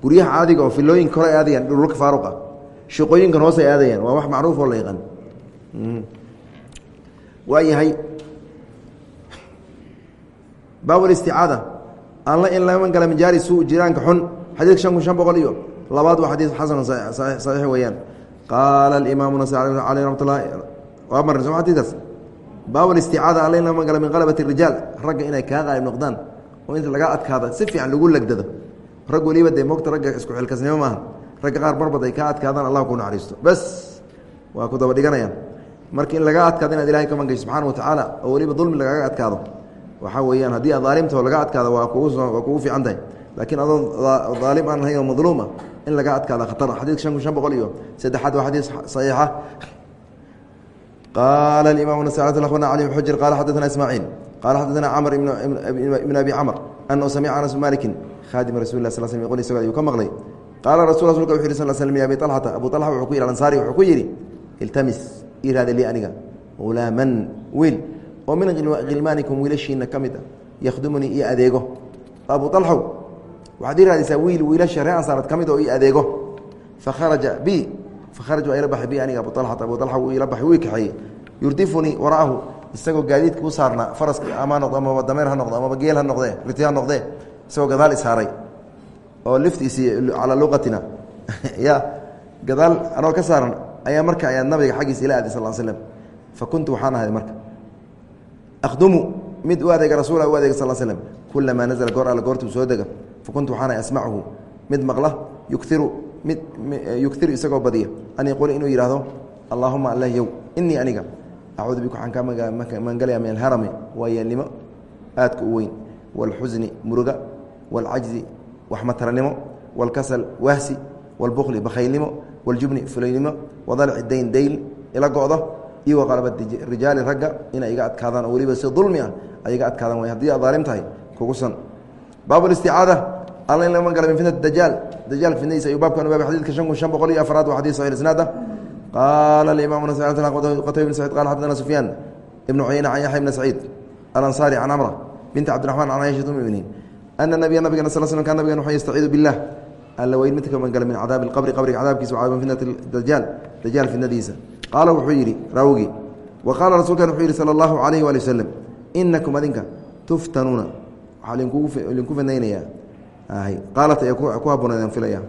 Guryaha caadiga oo filooyinka hore ay aadayaan dhulka faaruq ah shaqooyinkan hoos ay aadayaan waa wax macruuf oo la yaqaan. Waa yahay baabsticaada alla in lama gala min jaari suu jiraanka xun xadiidka shan kun shan boqol iyo labaad waa xadiid xasan saxiix weeyaan. Qaala alimaamu nas aleyh ramat llahi waa marn xadiidkaas baabsticaada alla in gala min qalabati rijaal. Ragga inay kaa qaalib noqdaan oo inta laga adkaada si fiican lagu legdado rag weliba dee moogta ragga isku xilkasnimo maaha ragga qaar marbad ay kaa adkaadaan allah ku naxariisto. Bes waa ku daba dhiganayaan marka in laga adkaado inaad ilahay ka mangayso subxana wa tacaala oo weliba dulmi lagaga adkaado. Waxaa weeyaan haddii aad aalimtaho laga adkaado waa kuguwaa kugu fiican tahay. Laakiin adoo aalim aan ahayn oo madluuma in laga adkaado khatar. Xadidka shan kun shan boqol iyo saddexaad waa xadiis saxiixa qaala imam akhbarna cali bn xujr qaala xadaثna ismaaciil qaala xadaثna camr ibn abi camr anahu samica anas malikin khaadim rasul sl sl qol isagoo ayuu ka maqlay qaala rasul rasulka wuxu yhi sl slm abi alxata abu alxa wuxuu ku yidhi ansaari wuxuu ku yidhi iltamis ii raada lii aniga hulaaman wiil oo min khilmaanikum wiilashiina ka mid a yakhdumunii io adeego abu alxow waxaad ii raadaysaa wiil wiilasha ree ansaareed ka mid oo ii adeego fakharaja bi fakharaj waa ila baxay bi aniga abu alxata abu alxa wuu ila baxay wuu kaxeeyey yurdifunii wara'ahu isagoo gaadiidka u saarnaa faraska ama noqdo amaba dameer ha noqdo amaba geel ha noqdee riti ha noqdee isagoo gadaal ishaaray oo liftiisii calaa luqatina ya gadaal anoo ka saaran ayaa marka ayaa nabiga xaggiisa ila aaday sal slm fa kuntu waxaan ahay marka akhdumu mid u adeega rasuula u adeega sal slm kulamaa nazla goor alle goortuu soo dega fa kuntu waxaan ahay asmachu mid maqla yukiru mid yukiru isagoo badiya an yaquula inuu yidhaahdo allaahuma allahyow inii aniga acuudu bika waxaan kaa magangalaya min alharami waa yeelnimo aadka u weyn wاlxusni muruga wاlcajzi waxmataranimo wاlkasal wahsi wاlbukli bakhaylnimo wاljubni fulaynimo wadalci dayn dayl ila go'do iyo waqalaba rijaali ragga inay iga adkaadaan oo weliba si dulmi ah ay iga adkaadaan way haddii aad aalim tahay kugu san baab isticaada alla in lama gala min fitnat dajaal dajaal fitnadiisa ayuu baabkan ubaabay xadiidka shan kun shan boqol iyo afraad waa xadiis saxiix isnaad. Ah qaala alimaam nas qatayb ibn saciid qala xadana sufyaan ibn cuyayna can yaxya ibn saciid alansaari can amra binti cabdiraxmaan can cayishata muminiin. Ana nabiya nabigana sal slam kan nabigan wuxuu yastaciidu billah. Alla weyn midka mangala min cadaabi alqabri qabriga cadaabkiisa waa min dajaal dajaal fitnadiisa. Qaala wuxuu yidhi raawigi wa qaala rasuulkan wuxuu yidhi sala allahu calayhi waali wasalam inakum adinka tuftanuuna waxaa linku fidnaynayaa ku haboonadeen filaya.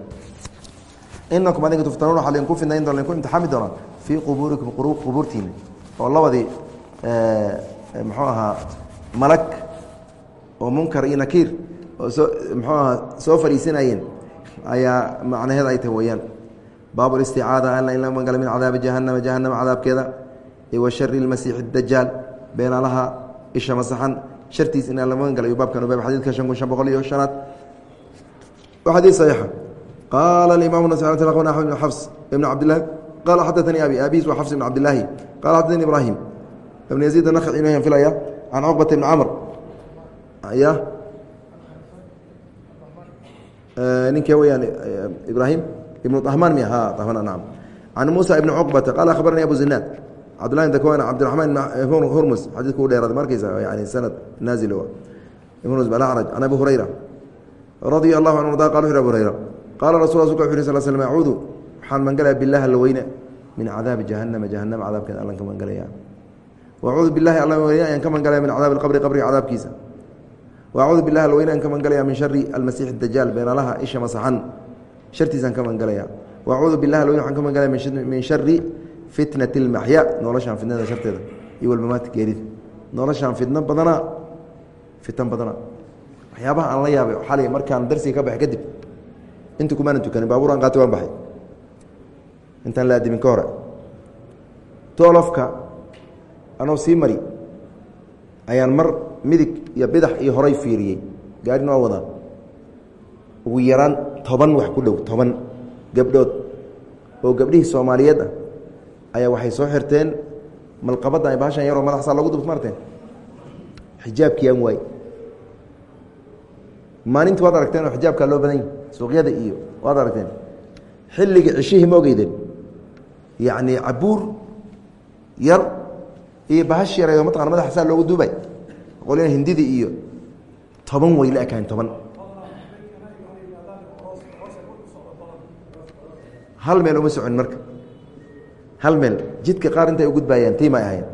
Inakum adinka tuftanuuna waxaa linku fidnayn doona linku imtixaami doonaa fii qubuurikum qubuurtiina oo labadii muxuu ahaa malag oo munkar iyo nakiir oo soo muxuu soo fadhiisanayeen ayaa macnaheeda ay tahay weyaan baabu listicaada alla in la magala min cadaabi jahanama jahanama cadaabkeeda. Wa shari lmasiixi dajaal beenaalaha isha masaxan. Shartiis in alla magan galayo baabkan baab xadidka shan kun shan boqol iyo shanaad waa xadiid saxiixa qaala imam nas axmed bn xafs ibn cabdillahi qala xadaanii abi abis wa xafs ibn cabdillaahi qala xadaanii ibraahim ibn yaziid anakci inuu filaya can cuqbata ibni camr ninkee weyaan ibraahim ibnu ahmaan miya ha ahmaan naam can muusa ibni cuqbata qaala akhbaranii abu zinaad cabdillahi dakwan cabdiraxmaan hurmus xadiidku u dheeraad markaysa yani sanad naazil hurmus alacraj can abi hurayra radia allahu canhu da qala wuxu abu hurayra qaala rasul rasulka wuxu yhi sal slm acuudu waxaan mangalaya bilah alla weyne min cadaabi jahanama jahanama cadaabkeeda allan ka mangalaya wacuudu bilahi alla weyne ayaan ka mangalaya min cadaabi qabri qabriga cadaabkiisa. Wacuudu bilahi alla weyne aan ka mangalaya min shari almasiix dajaal beenalaha isha masaxan shartiisaan ka mangalaya wacuudu bilahi alla weyne waxaan ka mangalaya min shari fitnati اlmaxya noloshaan fitnada sharteeda iyo walmamaati geerida. Noloshaan fitno badana fitan badana waxyaabaha aan la yaabay xalay markaan darsiga ka baxay kadib inta kumaanan tukanin baabuuraan qaatay waan baxay. Intaan la adimin ka hore. Toolofka anoo sii mari ayaan mar midig iyo bidax iyo horay fiiriyey. Gaari noo wadaa ugu yaraan toban wax ku dhow toban gabdhood. Oo gabdhihii soomaaliyeed ah ayaa waxay soo xirteen malqabadda ay baashan yaroo madaxsaa lagu dubt marteen xijaabkiiaan waay maalinti waad aragteen oo xijaabkaa loo badan yahi suuqyada iyo waad aragteen. Xilliga cishihii ma ogeydeen. Yacni cabuur yar iyo bahash yareedo mataqana madaxa saa loogu duubay. Qolina hindidii iyo toban way la ekayn toban. Hal meel uma socon marka. Hal meel. Jidka qaar intay u gudbaayeen tiimay ahayn.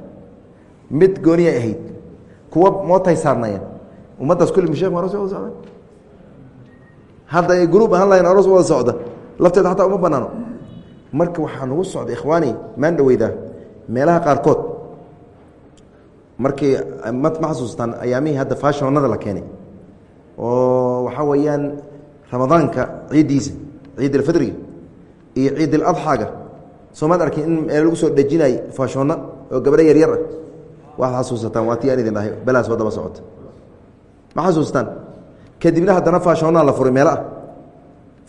Mid gooniyay ahayd. Kuwa mootay saarnayeen ummaddaas kulli mashekh aroos wada socda hadda gruub ahaan lahayn aroos wada socda. Lafteeda xataa uma banaano marka waxaa nagu socda ikhwaani maan dhaweydaa meelaha qaarkood. Markii ma ma xasuustaan ayaamihii hadda fashonada la keenay. Oo waxaa weeyaan ramadaanka ciiddiisa ciid alfidriga iyo ciid aladxaaga soomaad arkin in meel lagu soo dhejinay faashoonna oo gabdho yaryar ah. Waad xasuusataan waa tii aan idin dhahay belaas waa daba socota. Ma xasuustaan kadibna haddana faashoonnaa la furay meelo ah.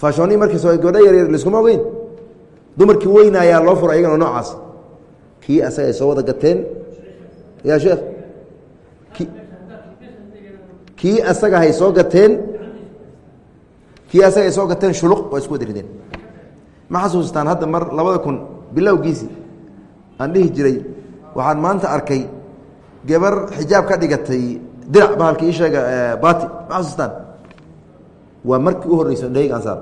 Faashoonnii markiis gabdho yaryar laiskuma ogeyn dumarkii weyna ayaa loo furay ayagana noocaas. Kii asaga ay soo wada gateen? Ya sheekh ki kii asaga hay soo gateen? Kii asaga ay soo gateen shuluq waa isku wada rideen. Ma xasuustaan hadda mar labada kun bilowgiisii aan dhihi jiray waxaan maanta arkay gabar xijaab ka dhigatay dirac bahalka ii sheega bati ma xasuustaan waa markii u horreysa dheyg ansaar.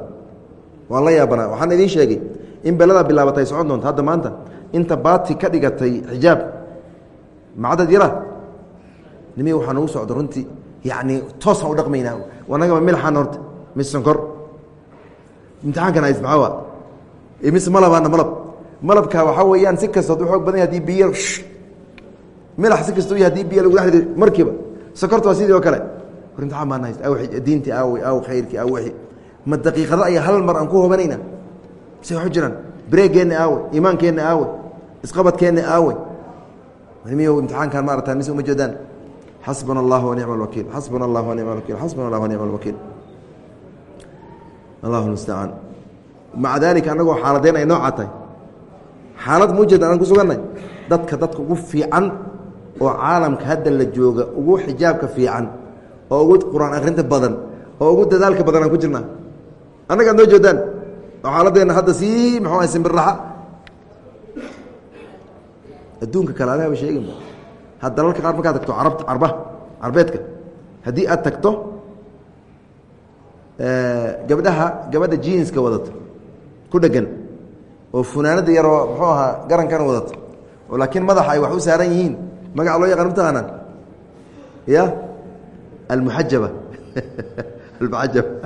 Waan la yaabanaa. Waxaan idiin sheegay in beladaa bilaabatay socon doonto hadda maanta inta baati ka dhigatay xijaab macadad yara nimi waxaa nagu socda runtii. Yacni toosaan u dhaqmaynaa. Anagama milxan horta? Mis sonkor. Imtixaankana is maxaa mise malabaana malab malabka waxaa weeyaan si kasta ad u xoog badan haddii biyo milax si kasta u haddii biyo lagu dhex markiiba sokorta waa sidii oo kale. Hayst aw aawe aw wixii ma daqiiqado ayaa hal mar aan ku hobanayna mise waxu jiraan breegeenna aawe iimaankeenna aawe isqabadkeenna aawe miyo imtixaankan ma aragtaan mise uma jeedaan xasbuna allah wanicma alwakiil xasbuna allah wanicma alwakiil xasbuna allah wanicma alwakiil allahu mustacaan maca daalika annagoo xaaladeen ay noocaa tahay. Xaalad muujed aan ku sugannay. Dadka dadka ugu fiican oo caalamka hadda la jooga ugu xijaabka fiican oo ugu qur'aan akhrinta badan oo ugu dadaalka badan aan ku jirnaa. Annaga noo jeedaan oo xaaladeenna hadda sii muxuu ahay simbirraxa? Adduunka kale adaaba sheeginba had dalalka qaar markaad tagto carabta carba carbeedka haddii aad tagto gabdhaha gabadha jinska wadato ku dhegan oo funaanada yaroo muxuu ahaa garankan wadato oo laakiin madaxa ay wax u saaran yihiin magaca loo yaqaan mataqaanaan ya? Almuxajaba almuajab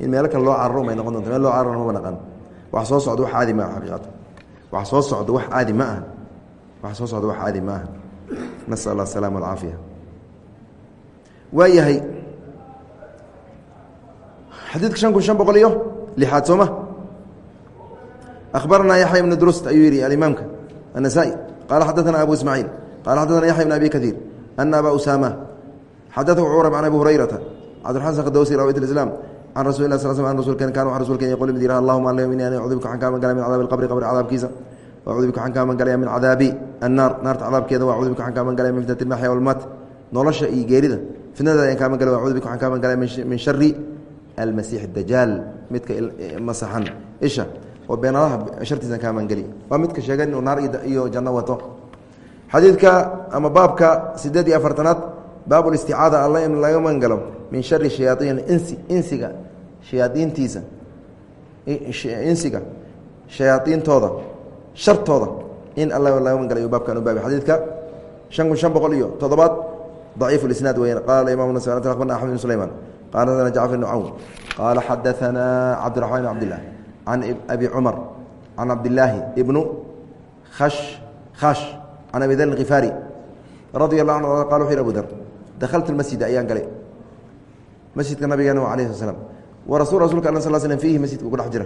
in meelo kale loo cararo may noqon doonta meel loo cararo maba naqan wax soo socda wax caadi ma aha xaqiiqata wax soo socda wax caadi ma aha wax soo socda wax caadi ma aha nasal allah asalaama alcaafiya waa yahay xadiidka shan kun shan boqol iyo lixaad sooma akhbaranaa yaxya ibnu drust ayuu yidhi alimaamka النسائي قال xdثna أbو إسماعيل قال xdثna يحيى بن أبي كثير أن أbا أسامة xdثه cورب عن أبي هريرة cبدالحسن qdوسي rwية الإسلام can rasul lah sl an rasulkeen kan an rasulken yqul mid yihah allahuma al ini an acudu bika waxaan kaa magangalaya min cadabi alqabri qabri cadaabkiisa acudu bika waxaan kaa magangalaya min cadaabi annaar naarta cadaabkeeda wa acudu bika waxaan kaa magangalaya min fitnati almaxya walmaat nolosha iyo geerida fitnada ayaan kaa magangalaya wa acudu bika waxaan kaa magangalaya min shari almasiix dajaal midka masaxan isha oo beenadaha shartiisan kaa magangeli waa midka sheegan inuu naar iyo janno wato xadiidka ama baabka sideed iyo afartanaad baabulisticaada alla in laga mangalo min shari shayaaiin insi insiga shayaaiintiisa insiga shayaaiintooda shartooda in alla laga mangalayo baabkan u xadiidka shan kun shan boqol iyo toddobaad daciif lisnaad weyan qala imam nas abarna axmed bn sulayman. Qala xadana jacfar bn cawn qaala xadaana cabdiraxmaan bn cabdillah. Can abi cumar can cabdilaahi ibnu kash khash can abi dar khifaari radi allah anhu qal wuxu yhi abu dar dakhaltu masjida ayaan galay masjidka nabigeena alayh sl slam wa rasul rasulka a sal slm fiihi masjidka ku dhex jira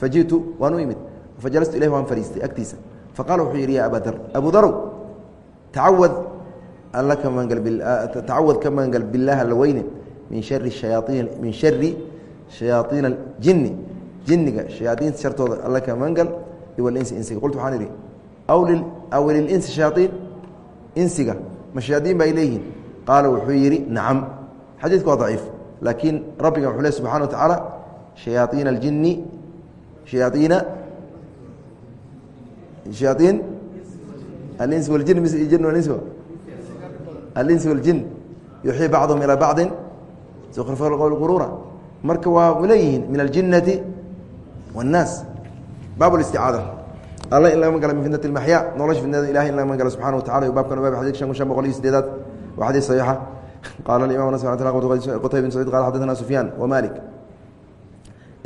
fajiئtu waan u imid fajalastu ilayh waan fariistay agtiisa faqala wuxuu yidhi ya aba dar abu darow tacawad alla ka maangal tacawad ka maangal bilaah alla weyne min shari hayaaiin min shari shayaaiina اljini jiniga shayaaiinta shartooda alla ka maangal iwalinsi insiga qultu waxaan idhi aw lilinsi shayaaiin insiga ma shayaaiin ba ay leeyihiin qaala wuxuu yidhi nacam. Xadiidku waa daciif laakiin rabbiga wuxuu le subxana wa tacaala shayaaiina aljini shayaaiina shayaain alins waljin jin ins alinsi waljin yuxii bacduhum ilaa bacdin sukhrifa qowl quruura. Marka waa leeyihiin min aljinnati waannaas baab listicaada alla in laga magan gala min fitnat maxyaa nolosha fitnada ilahay in laga magan galo subxana wa tacala baabkan baab xadid shan kun waa xadiis saxiixa qaala imam nas qutayb bin sacid qala xaddaثna sufyaan wmalik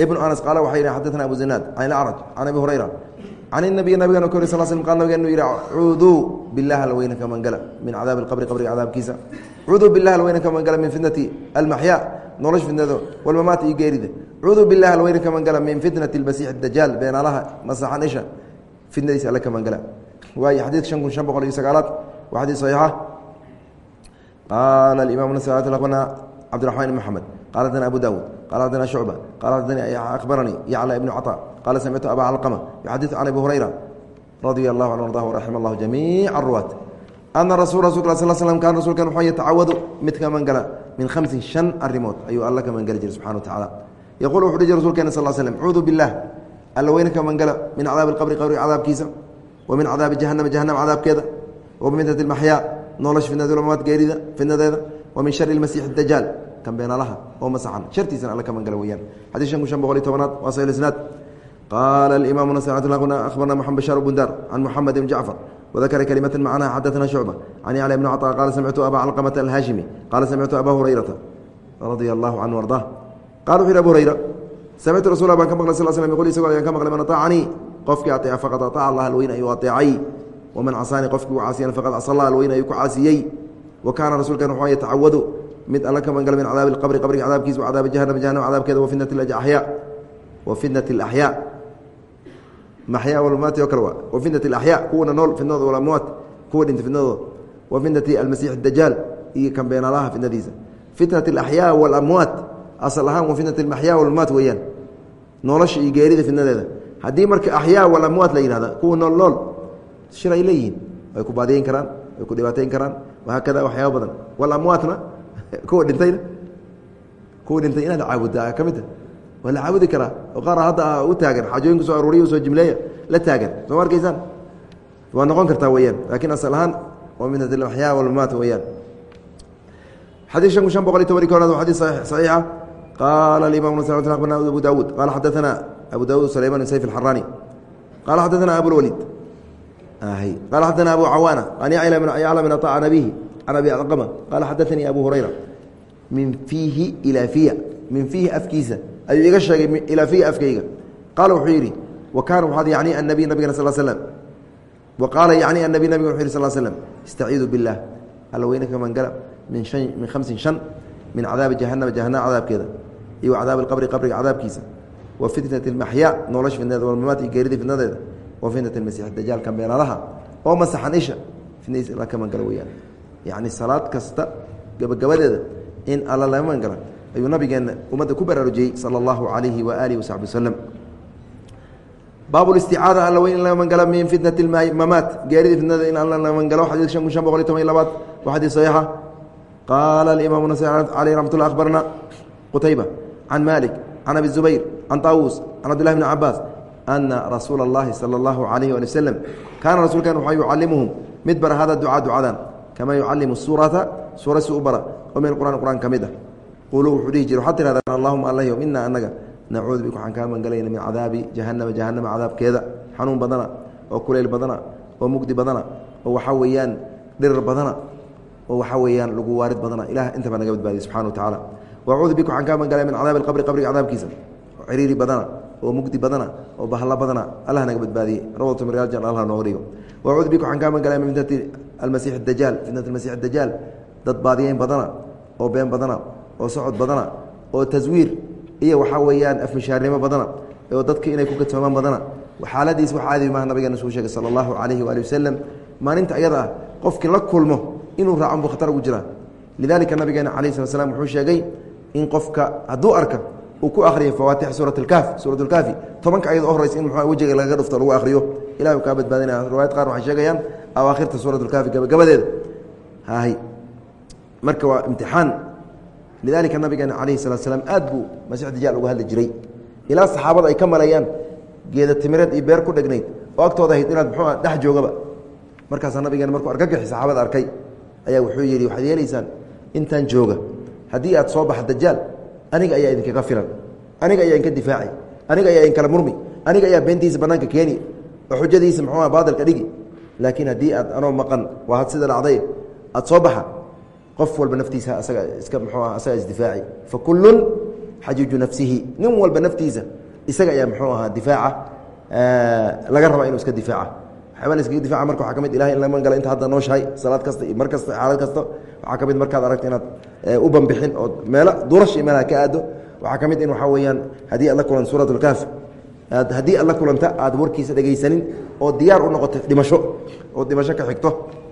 ibnu anas qaala waxay yihi xaddaثna abu zinaad can ilacraj can abi hurayra can الnabiy nabigan ka uri sal slm qal nabigen inu yihi cuduu bilah alweyna ka mangala min cadaabi اqabri qabriga cadaabkiisa cuduu bilah alweyna ka mangala min fitnati almaxyaa nolosha fitnado walmamaata iyo geerida cuduu bilah alweyna ka mangala min fitnati اlmasiix dajaal beenaalaha masaxan isha fitnadiisa alle ka mangala waayo xadiid shan kun shan boqol iyo sagaalaad waa xadiid saxiixa qaala imam nas akhbarna cabdiraxmaan ibn moxamed qala xadana abu dawud qala xadana shucba qala xadani akhbaranii yacla ibnu caطa qala samictu aba calqama yuxadiثu can abi hurayra radia allahu canhu ardah raxima allahu jamiica ruwaat ana rasul rasul sl slm kan rasulkan wuxuu yatacawadu mid ka mangala min khamsin shan arrimood ayuu alla ka mangeli jiray subxana wa tacala yaquul wuxu uhi jir rsulkeena sal slm cuudu bilah alla weyne ka mangala min cadaabi اqabri qabriga cadaabkiisa wa min cadaabi jahanama jahanam cadaabkeeda wa min fitnati اmaxyaa nolosha fitnatulamaad geerida fitnadeeda wa min shari اlmasiix اdajaal kan beenaalaha oo masaxan shartiisana alla ka mangala weyaan xadis shan kun shan boqol iyo tobanaad waa sahi isnaad qaala imam abarna mxamed bashar bundar can muxamed bn jacfar وذkر كلمة معناها xdثna شعبة عن يعلى بن cطاء قال سمعت أbا علقمة الهاشhمي قال سمعت أbا هريرة رضي الله عنه وأرضاه qال وxu أbو هريرة سمعت رsuل baan ka mقلay صل سلم يقول isagoo ayaan ka mقلay man aطاacnii qofkii aطeeca faqad aطاaca allah alweyn ayuu aطeecay وman casaanii qofkii u caasiyan faqad casa allah alweyn ayuu ku caasiyey wa kaana rasuulkan wxuu yatacawadu mid alla ka mangala min cadaabi الqبri qabriga cadaabkiisa وcadaabi جahanم جahanم cadaabkeeda وفitnaة الأحyاء وفitnaة الأحyاء maxyaa walmaati oo kale waa wa fitnati alaxyaa kuwana nool fitnadooda walamwaat kuwa dhinta fitnadooda wa fitnati almasiix dajaal iyo kan beenaalaha fitnadiisa fitnat alaxyaa walamwaat asal ahaan wa fitnat almaxyaa walmaat weeyaan nolosha iyo geerida fitnadeeda haddii marka axyaa walamwaat la yihahda kuwa nool nool shir ay leeyihiin way ku baadiyeyn karaan way ku dhibaateyn karaan wahaakada waxyaaba badan walamwaatna kuwa dhintayna kuwa dhintay inaad caabudda ka mid a waa la caabudi karaa oo qaar hadda u taagan xaajooyinku soo aruuriya soo jimleeya la taagan soo ma arkaysaan waa noqon kartaa weyaan laakiin asal ahaan waa min axyaa walmamaat weyaan xadيث شhan شhan boqol iyo toban konaad wa xadيث صaحيixa qala الimam aبna abu dawud qala xadaثna abu dawud سlayman بn sayf الxarani qala xadaثna abulwlid qala xadaثna abu cawaana an yعlى بn طاc an abihi can abi cqma qala xadaثanii abu hurayra min fiihi ilaa fiya min fiihi afkiisa ayuu iga sheegay ilaa fiya afkayga qaala wuxuu yidhi wa kaana waxaad yacni annabiy nabigana sal slm wa qaala yacni annabiy nabiga wuxu yhi sal slm istaciidu biاllah alla weyne ka mangala min an min hamsin shan min cadaabi jahanama jahanama cadaabkeeda iyo wa cadaabi alqabri qabriga cadaabkiisa wa fitnati اlmaxyaa nolosha fitnadeeda walmamaat iyo geerida fitnadeeda wa fitnat masiix dajaalka meelaalaha oo masaxan isha fitnadiisa alla ka mangala weyaan yacni salaad kasta gabagabadeeda in alla laga mangala. Ayuu nabigeenna ummadda ku baraarujiyey sala allahu calayhi wa aalihi wasaxbi waslem baab isticaada alla weyn in laga mangalo min fitnati mamaat geeridii fitnada in alla laga mangalo xadid shan kun shan boqol iyo toban iyo labaad waa xadiid saxiixa. Qaala alimaamu nasai caleyh raxmat akhbarna qutayba can malik can abi zubayr can taawuus can cabdillahi bni cabaas ana rasuula اllahi sala allahu calayhi ali waslem kaana rasuulkan waxaa yucalimuhum mid bara hada ducaa ducadan kama yucalimu suurata suura si u bara oo min qur'an qur'aan ka mid ah quluu wuxuu dhihi jire waxaad tirahdaan allahuma allahyow inaa anaga nacuudu bika waxaan kaa mangalayna min cadaabi jahanama jahanama cadaabkeeda xanuun badana oo kulayl badana oo mugdi badana oo waxaa weeyaan dhirar badana oo waxaa weeyaan lagu waarid badana. Ilah intaba naga badbaadiy subxana wa tacaala wacuudu bika waxaan kaa mangalaya min cadaabi alqabri qabriga cadaabkiisa ciriiri badana oo mugdi badana oo bahalla badana allah naga miraajan allah nooga dhigo wacuudu bika waxaan kaa mangalaya min almasiix dajaal fitnat almasiix dajaal dad baadiyeyn badana oo been badana oo socod badana oo taswiir iyo waxaa weeyaan afmishaarnimo badana oo dadka inay ku katoomaan badana. Xaaladiis wax caadi maha nabigeena suu sheegay sala allahu calayhi waali wasalam maalinta ayada ah qofkii la kulmo inuu raacan buu khatar ugu jiraa. Lidalika nabigeena calayh slat slam wuxuu sheegay in qofka hadduu arka uu ku akhriyo fawaatix suurat alkaaf suurat alkaafi tobanka ayad oo horeysa in muxua wejiga lagaga dhufto lagu akhriyo. Ilahi kaa badbaadinaya riwaayad qaar waxay sheegayaan awaakhirta suurat alkaafi gabagabadeeda hay marka waa imtixaan. Lidalika nabigeena calayhi salat slam aad buu masiix dajaal uga hadli jiray. Ilaa saxaabada ay ka maleeyaan geeda timireed iyo beer ku dhegnayd oo agtooda ahayd inaad muxuu dhex joogaba. Markaasaa nabigeena markuu argagixi saxaabada arkay ayaa wuxuu yidhi waxaad yeelaysaan intaan jooga. Haddii aad soo baxa dajaal aniga ayaa idinkaga filan. Aniga ayaa idinka difaaci aniga ayaa idinkala murmi. Aniga ayaa beentiisa banaanka keeni. Oo xujadiisa muxuuha baadilka dhigi. Laakiin haddii aad anoo maqan waa had sida dhacday aad soo baxa qof walba naftiisa asaga iska muxuuah asaga isdifaaci fa kullun xajiiju nafsihi. Nin walba naftiisa isaga ayaa muxuu ahaa difaaca laga raba inuu iska difaaca waxyaaba la iskaga difaca marka waxaa ka ilahay in lama gala inta hadda nooshahay salaad kasta mar kasta xaalad kasta. Waxaa ka markaad aragto inaad u banbixin ood meelo duurash iyo ka aado. Waxaa ka in waxaa weeyaan haddii aad la kulan suurat alkaaf aad haddii aad la kulanta aad warkiisa dhegaysanin oo diyaar u noqoto dhimasho oo dhimasho ka xigto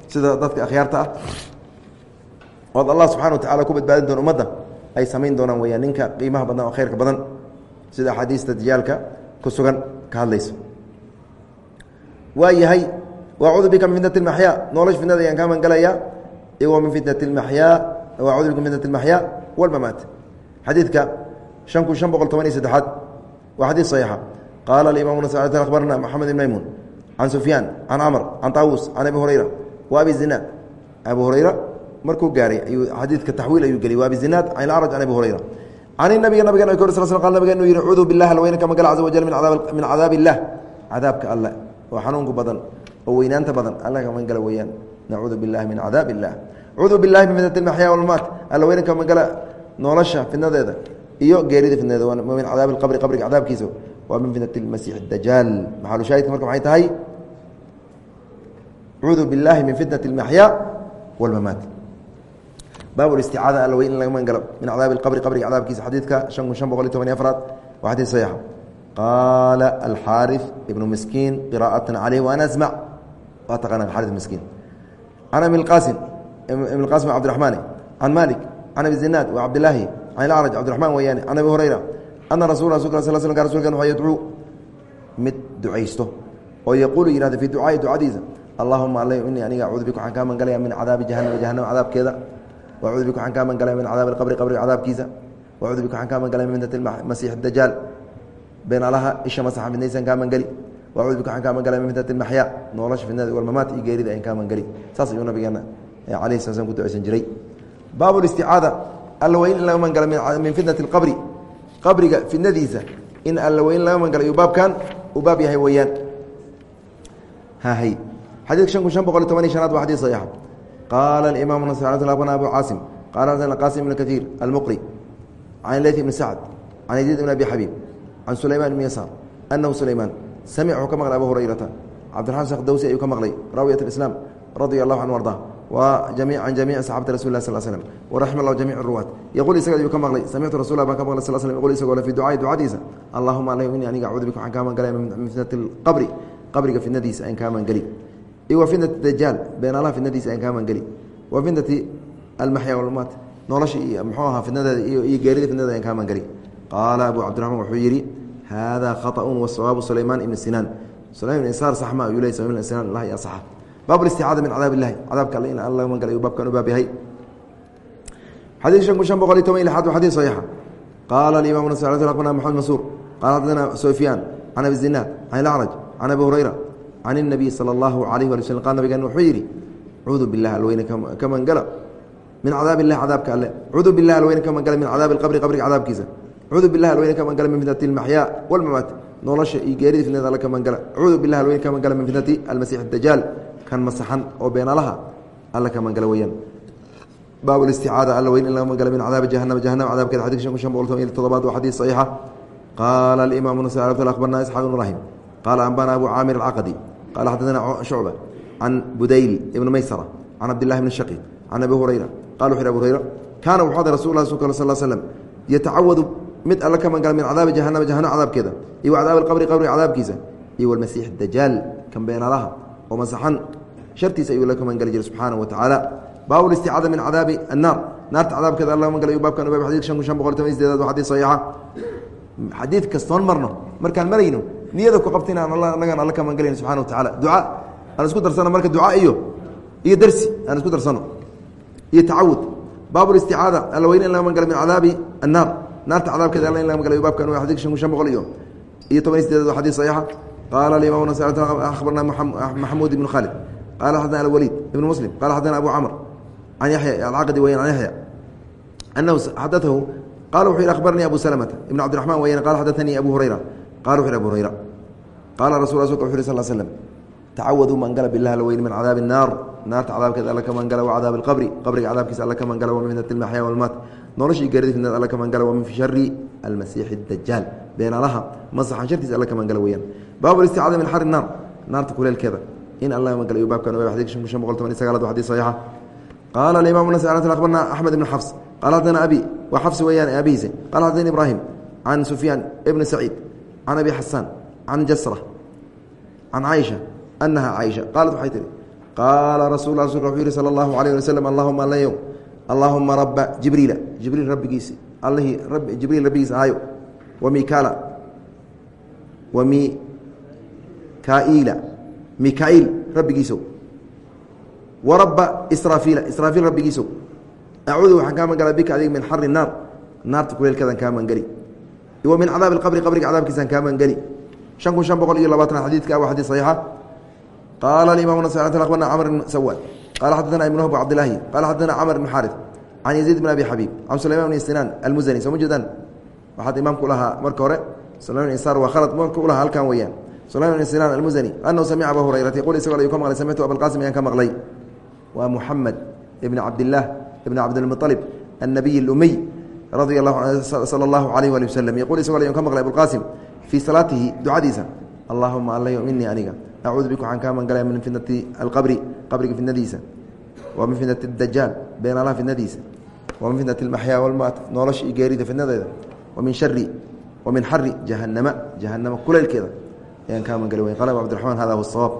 sida dadka akhyaarta ah. Ood allah subxana wa tacala ku badbaadin doona ummadda ay samayn doonaan weyaan ninka qiimaha badan oo khayrka badan sida axaadiista dajaalka ku sugan ka hadlayso waa yahay wacuudu bika min fitnati اmaxyaa nolosh fitnada ayaan kaa mangalayaa igo min fitnati اmaxyaa wacuudu bika min fitnati اmaxyaa walmamaat xadiidka شhan kun شhan boqol toban iyo saddexaad waa xadiid صaxiixa qaala aimam akhbarna moxamed ibn maymuun can sufyaan can camr can taawus can abi hurayra wa abi zinaad abu hurayra markuu gaaray ayuu xadiidka taxwiil ayuu geliyay wa abi zinaad can ilacraj can abi hurayra can nabiga nabigen k sl sl qal nabigen uu yihi cuudu bilah alweyne ka magala caza wajal min cadaab illah cadaabka alle oo xanuunka badan oo weynaanta badan alla ka magala weeyaan. Nacuudu billahi min cadaab illah cuudu billahi min fitnati maxyaa walmaat. Alla weyne ka magala nolosha fitnadeeda iyo geerida fitnadeeda. Min cadaabi qabri qabriga cadaabkiisa waa min fitnati masiix dajaal maxalushaahidka marka maxay tahay? Cuudu billahi min fitnati اlmaxyaa walmamaat. Baab isticaada all wey in laga magangalo min cadaabi qabri qabriga cadaabkiisa. Xadiidka shan kun shan boqol iyo toban iyo afraad waa xadiid saxiixa qaala alxaariث ibnu miskiin qiraa'atan caleyh waana asmac waa taqaana alxaari miskiin can abi qaasim ibn qaasim cabdiraxmaani can malik can abi zinaad wa cabdilaahi can ilacraj cabdiraxmaan weeyaane can abi hurayra ana rasul rasul sal slm rsulkan waa yadcuu mid ducaysto oo yaquulu yihahda fii ducaai ducadiisa allahuma al inii aniga acuudu bika waxaan kaa magangalaya min cadaabi jahanama jahanama cadaabkeeda wacuudu bika waxaan kaa magangalaya min cadaabi alqabri qabriga cadaabkiisa wacuudu bika waxaan kaa magangalaya min fitnati masiix dajaal beenalaha isha masaxa fidnaysan kaa mangeli wacuudu bika waxaan kaa magangalaya min fitnati maxyaa nolosha fitnada walmamaat iyo geerida ayan kaa mangeli saas ayuu nabigeena alayhi sala slam ku duceysan jiray baabu listicaada alla weyn in laga mangala min fitnati اlqabri qabriga fitnadiisa in alla weyn laga mangala iyuu baabkan uu baab yahay weeyaan hahy xadidka shan kun shan boqol iyo toban iyo shanaad waa xadid saxiixa qaala imaamu nas bna abu caasim qala xadana qasim ibn kaiir almuqri can leyt ibni sacd can yaziid ibn abi xabiib can sulayman ibn yasaar anahu sulaymaan samic wuxuu ka maqlay abu hurayrata cabdiraxman shekh dawsi ayuu ka maqlay raawiyat islaam radia allahu canhu arda can jamiici saxaabati rasul lah sl slm waraxima allah jamic ruwaat yaquul isaga ayuu ka maqlay samictu rasul baan ka maqlay sl slm yqul isagoo le fi ducaai ducadiisa allahuma ala ini aniga acuudu bika waxaan kaa magangalaya min fitnati lqabri qabriga fitnadiisa aan kaa mangeli iyo wa fitnati dajaal beenaalaha fitnadiisa aan kaa mangeli wa fitnati almaxya walmaat nolosha iyo muxuu ahaa fitnadeeda iyo geerida fitnadeeda aan kaa mangeli qaala abu cabdiraxmaan wuxuu yidhi haadaa khaطأun wasawaabu sulaymaan ibni sinaan sulayman ibn isaar saxma ayuu ley sulayman ibn sinaan allah ya saxa baab isticaada min cadaab illahi cadaabka alle in alla magal ayuu baabkan u baab yahay xadiid shan kun shan boqol iyo toban iyo lixaad waa xadiid saxiixa qaala alimaam nas bna maxamed mansuur qaala xadana sufyaan can abi zinaad can ilacraj can abi hurayra can الnabiy salى اllahu alayh wali slm qaal nabigan wuxuu yidhi cuudu bilah alweyne ka mangala min cadaab illahi cadaabka alle cuudu bilah alweyne ka mangala min cadaabi اlqabri qabriga cadaabkiisa cuudu bilah alweyne ka mangala min fitnati اlmaxyaa wاlmamaat nolosha iyo geerida fitnada alle ka mangala. Cuudu bilah alweyne ka mangala min fitnati almasiix dajaal kan masaxan oo beenalaha alla ka mangala weyaan baab isticaada alla weyn in laga mangala min cadaabi jahanama jahanama cadaabkeeda xadidka shan kun shan boqol toban iyo todobaad waa xadiid saxiixa. Qaala alimaam nas akhbarna isxaaq ibn ibrahim qaala anbana abu caamir alcaqdi qala xadadana shucba can budayl ibn maysara can cabdillahi bni shaqiq can abi hurayra. Qala wuxu abu hurayra kaana wuxuu aday rasul lah sal sl slm yatacawadu mid alla ka mangala min cadaabi jahanama jahanama cadaabkeeda iyo cadaabi qabriga cadaabkiisa iyo walmasiix dajaal kan beenalaha oo masaxan shartiisa ayuu la ka mangeli jiray subxaana wa tacaala. Baabu listicaada min cadaabi annaar naarta cadaabkeeda alla mangalayu baabkan ubab xadidka shan kun shan boqol toban sideedaad waa xadiid saxiixa. Xadiid kastoon marno markaan marayno niyada ku qabta inaan anagan alla ka mangelayno subxana wa tacaala. Duca aan isku darsano marka duca iyo iyo darsi aan isku darsano. Iyo tacawud. Baabu listicaada alla weyne in laga mangala min cadaabi annaar naarta cadaabkeeda alla in laga mangalayo baabkan waa xadidka shan boqol iyo iyo toban sideedaad waa xadiid saxiixa qaala alimaam nas akhbarna maxamuud ibn khaalid qala xadana alwaliid ibn muslim. Qala xadana abu camr can yaxya alcaqdi weyan can yaxya anahu xadatahu qala wuxu yhi akhbaranii abu salamata ibn cabdiraxman weyan. Qala xadatanii abu hurayra. Qala wuxu yhi abu hurayra. Qaala rasul rasulka wuxu yhi sal slm tacawaduu mangala bilah la weyn min cadaabi الnaar naarta cadaabkeeda alla ka mangala wa cadaabi اlqabri qabriga cadaabkiisa alla ka mangala wa min fitnati اlmaxya walmaat noloshii geerida fitnada alla ka mangala wa min shari almasiixi اdajaal beenalaha masaxan shartiisa alla ka mangala weyaan baabu isticaada min xari naar naarta kuleelkeeda in alla mangala iyo baabkan xadidka shan kun shan boqol toban iyo sagaalaad wa xadid saxiixa qaala alimaam nas akhbarna axmed ibn xafs qaala xadana abi waa xafsi weeyaan abihiise qala xadana ibraahim can sufyaan ibni saciid can abi xasaan can jasra can caaisha anaha caaisha qaalat waxay tihi qaala rasul rasulka wuxuu yihi sala allahu alayh ali allahuma alayow allaahuma raba jibriila jibriil rabbigiisi allihii jibriil rabbigiisa ahayo wa mikaala wa mikaiila mikaiil rabbigiisow wa raba sraafiila israafiil rabbigiisow acuudu waxaan kaa mangala bika adig min xari naar naarta kuleelkeedaan kaa mangeli wa min cadaabi qabri qabriga cadaabkiisaan kaa mangeli shan kun shan boqol iyo labaatan xadiidka waa xadiid saxiixa qaala imam nas abarna camr bn sawaad qala xadana ibn whb cabdilaahi qala xadana camr bn xaarif can yaziid bn abi xabiib can sulayman bn sinaan almusani soo ma jeedaan waxaad imaamku lahaa marka hore sulayman isaar waa khalad marka u lahaa halkan weeyaan sulayman bn sinaan almusani anahu samica aba hurayrata yqul isagoo ayuu ka maqlay samictu abalqasim ayaan ka maqlay waa muxamed ibn cabdillaah ibn cabdilmuطalib annabiy اlumiy radia sala allahu alayh ali waslm yqul isagoo ayaan ka maqlay abulqaasim fii salaatihi ducadiisa allahuma alay minii aniga acuudu bika waxaan kaa mangalaya min fitnati alqabri qabriga fitnadiisa wa min fitnati dajaal beenaalaha fitnadiisa wa min fitnati almaxyaa walmaat nolosha iyo geerida fitnadeeda wa min shari wa min xari jahanama jahanama kuleylkeeda ayaan kaa mangala weyn qala abu abdiraxmaan hada huwa sawaab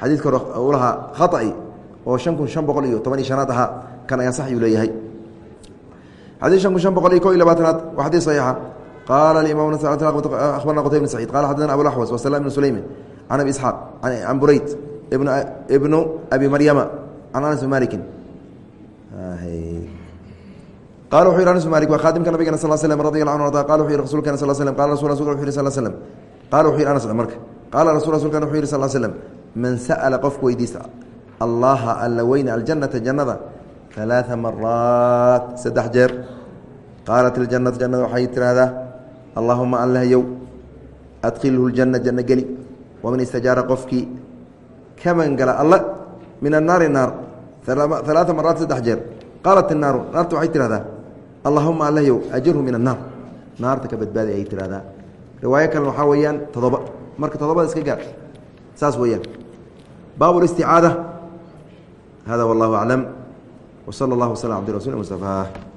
xadiidka hore u lahaa khaطa'i oo shan kun shan boqol iyo toban iyo shanaad ahaa kan ayaa sax yuu leeyahay xadiid shan kun shan boqol iyo ko iyo labaatanaad waa xadiid saxiixa qaala alimam abarna qutay bn saciid qala xadana abu laxwas wasalaam bn sulaymin can abi isxaaq can burayd ibnu abi maryama can anas malikin qala wuxu yih anas malik waa khaadimka nabigana sal slm radi la an arda qala wuxu yih rasuulkena sal slm qala rasul rasulka wuxu yih sal slm qala wuxu yih anas marka qaala rasul rasulkana wuxuu yih sal slm man sa'ala qofku weydiista allaha alla weyne aljannata jannada alaaa maraat saddex jeer qaalat iljanatu jannada waxay tidhaahdaa allaahuma allahayow adkhilhu ljanna janno geli waman istajaara qofkii ka mangala alle min annaari naar alaaa maraat saddex jeer. Qaalat inaaru naarta waxay tidhahdaa allahuma alehyow ajirhu min annaar. Naarta ka badbaadi ayay tidhahdaa riwaayo kalen waxaa weeyaan todoba marka todobada iska gaar. Saas weeyaan. Baab اsticaada hada wallahu aclam wsala اllah waslam abdi rasul mustafa.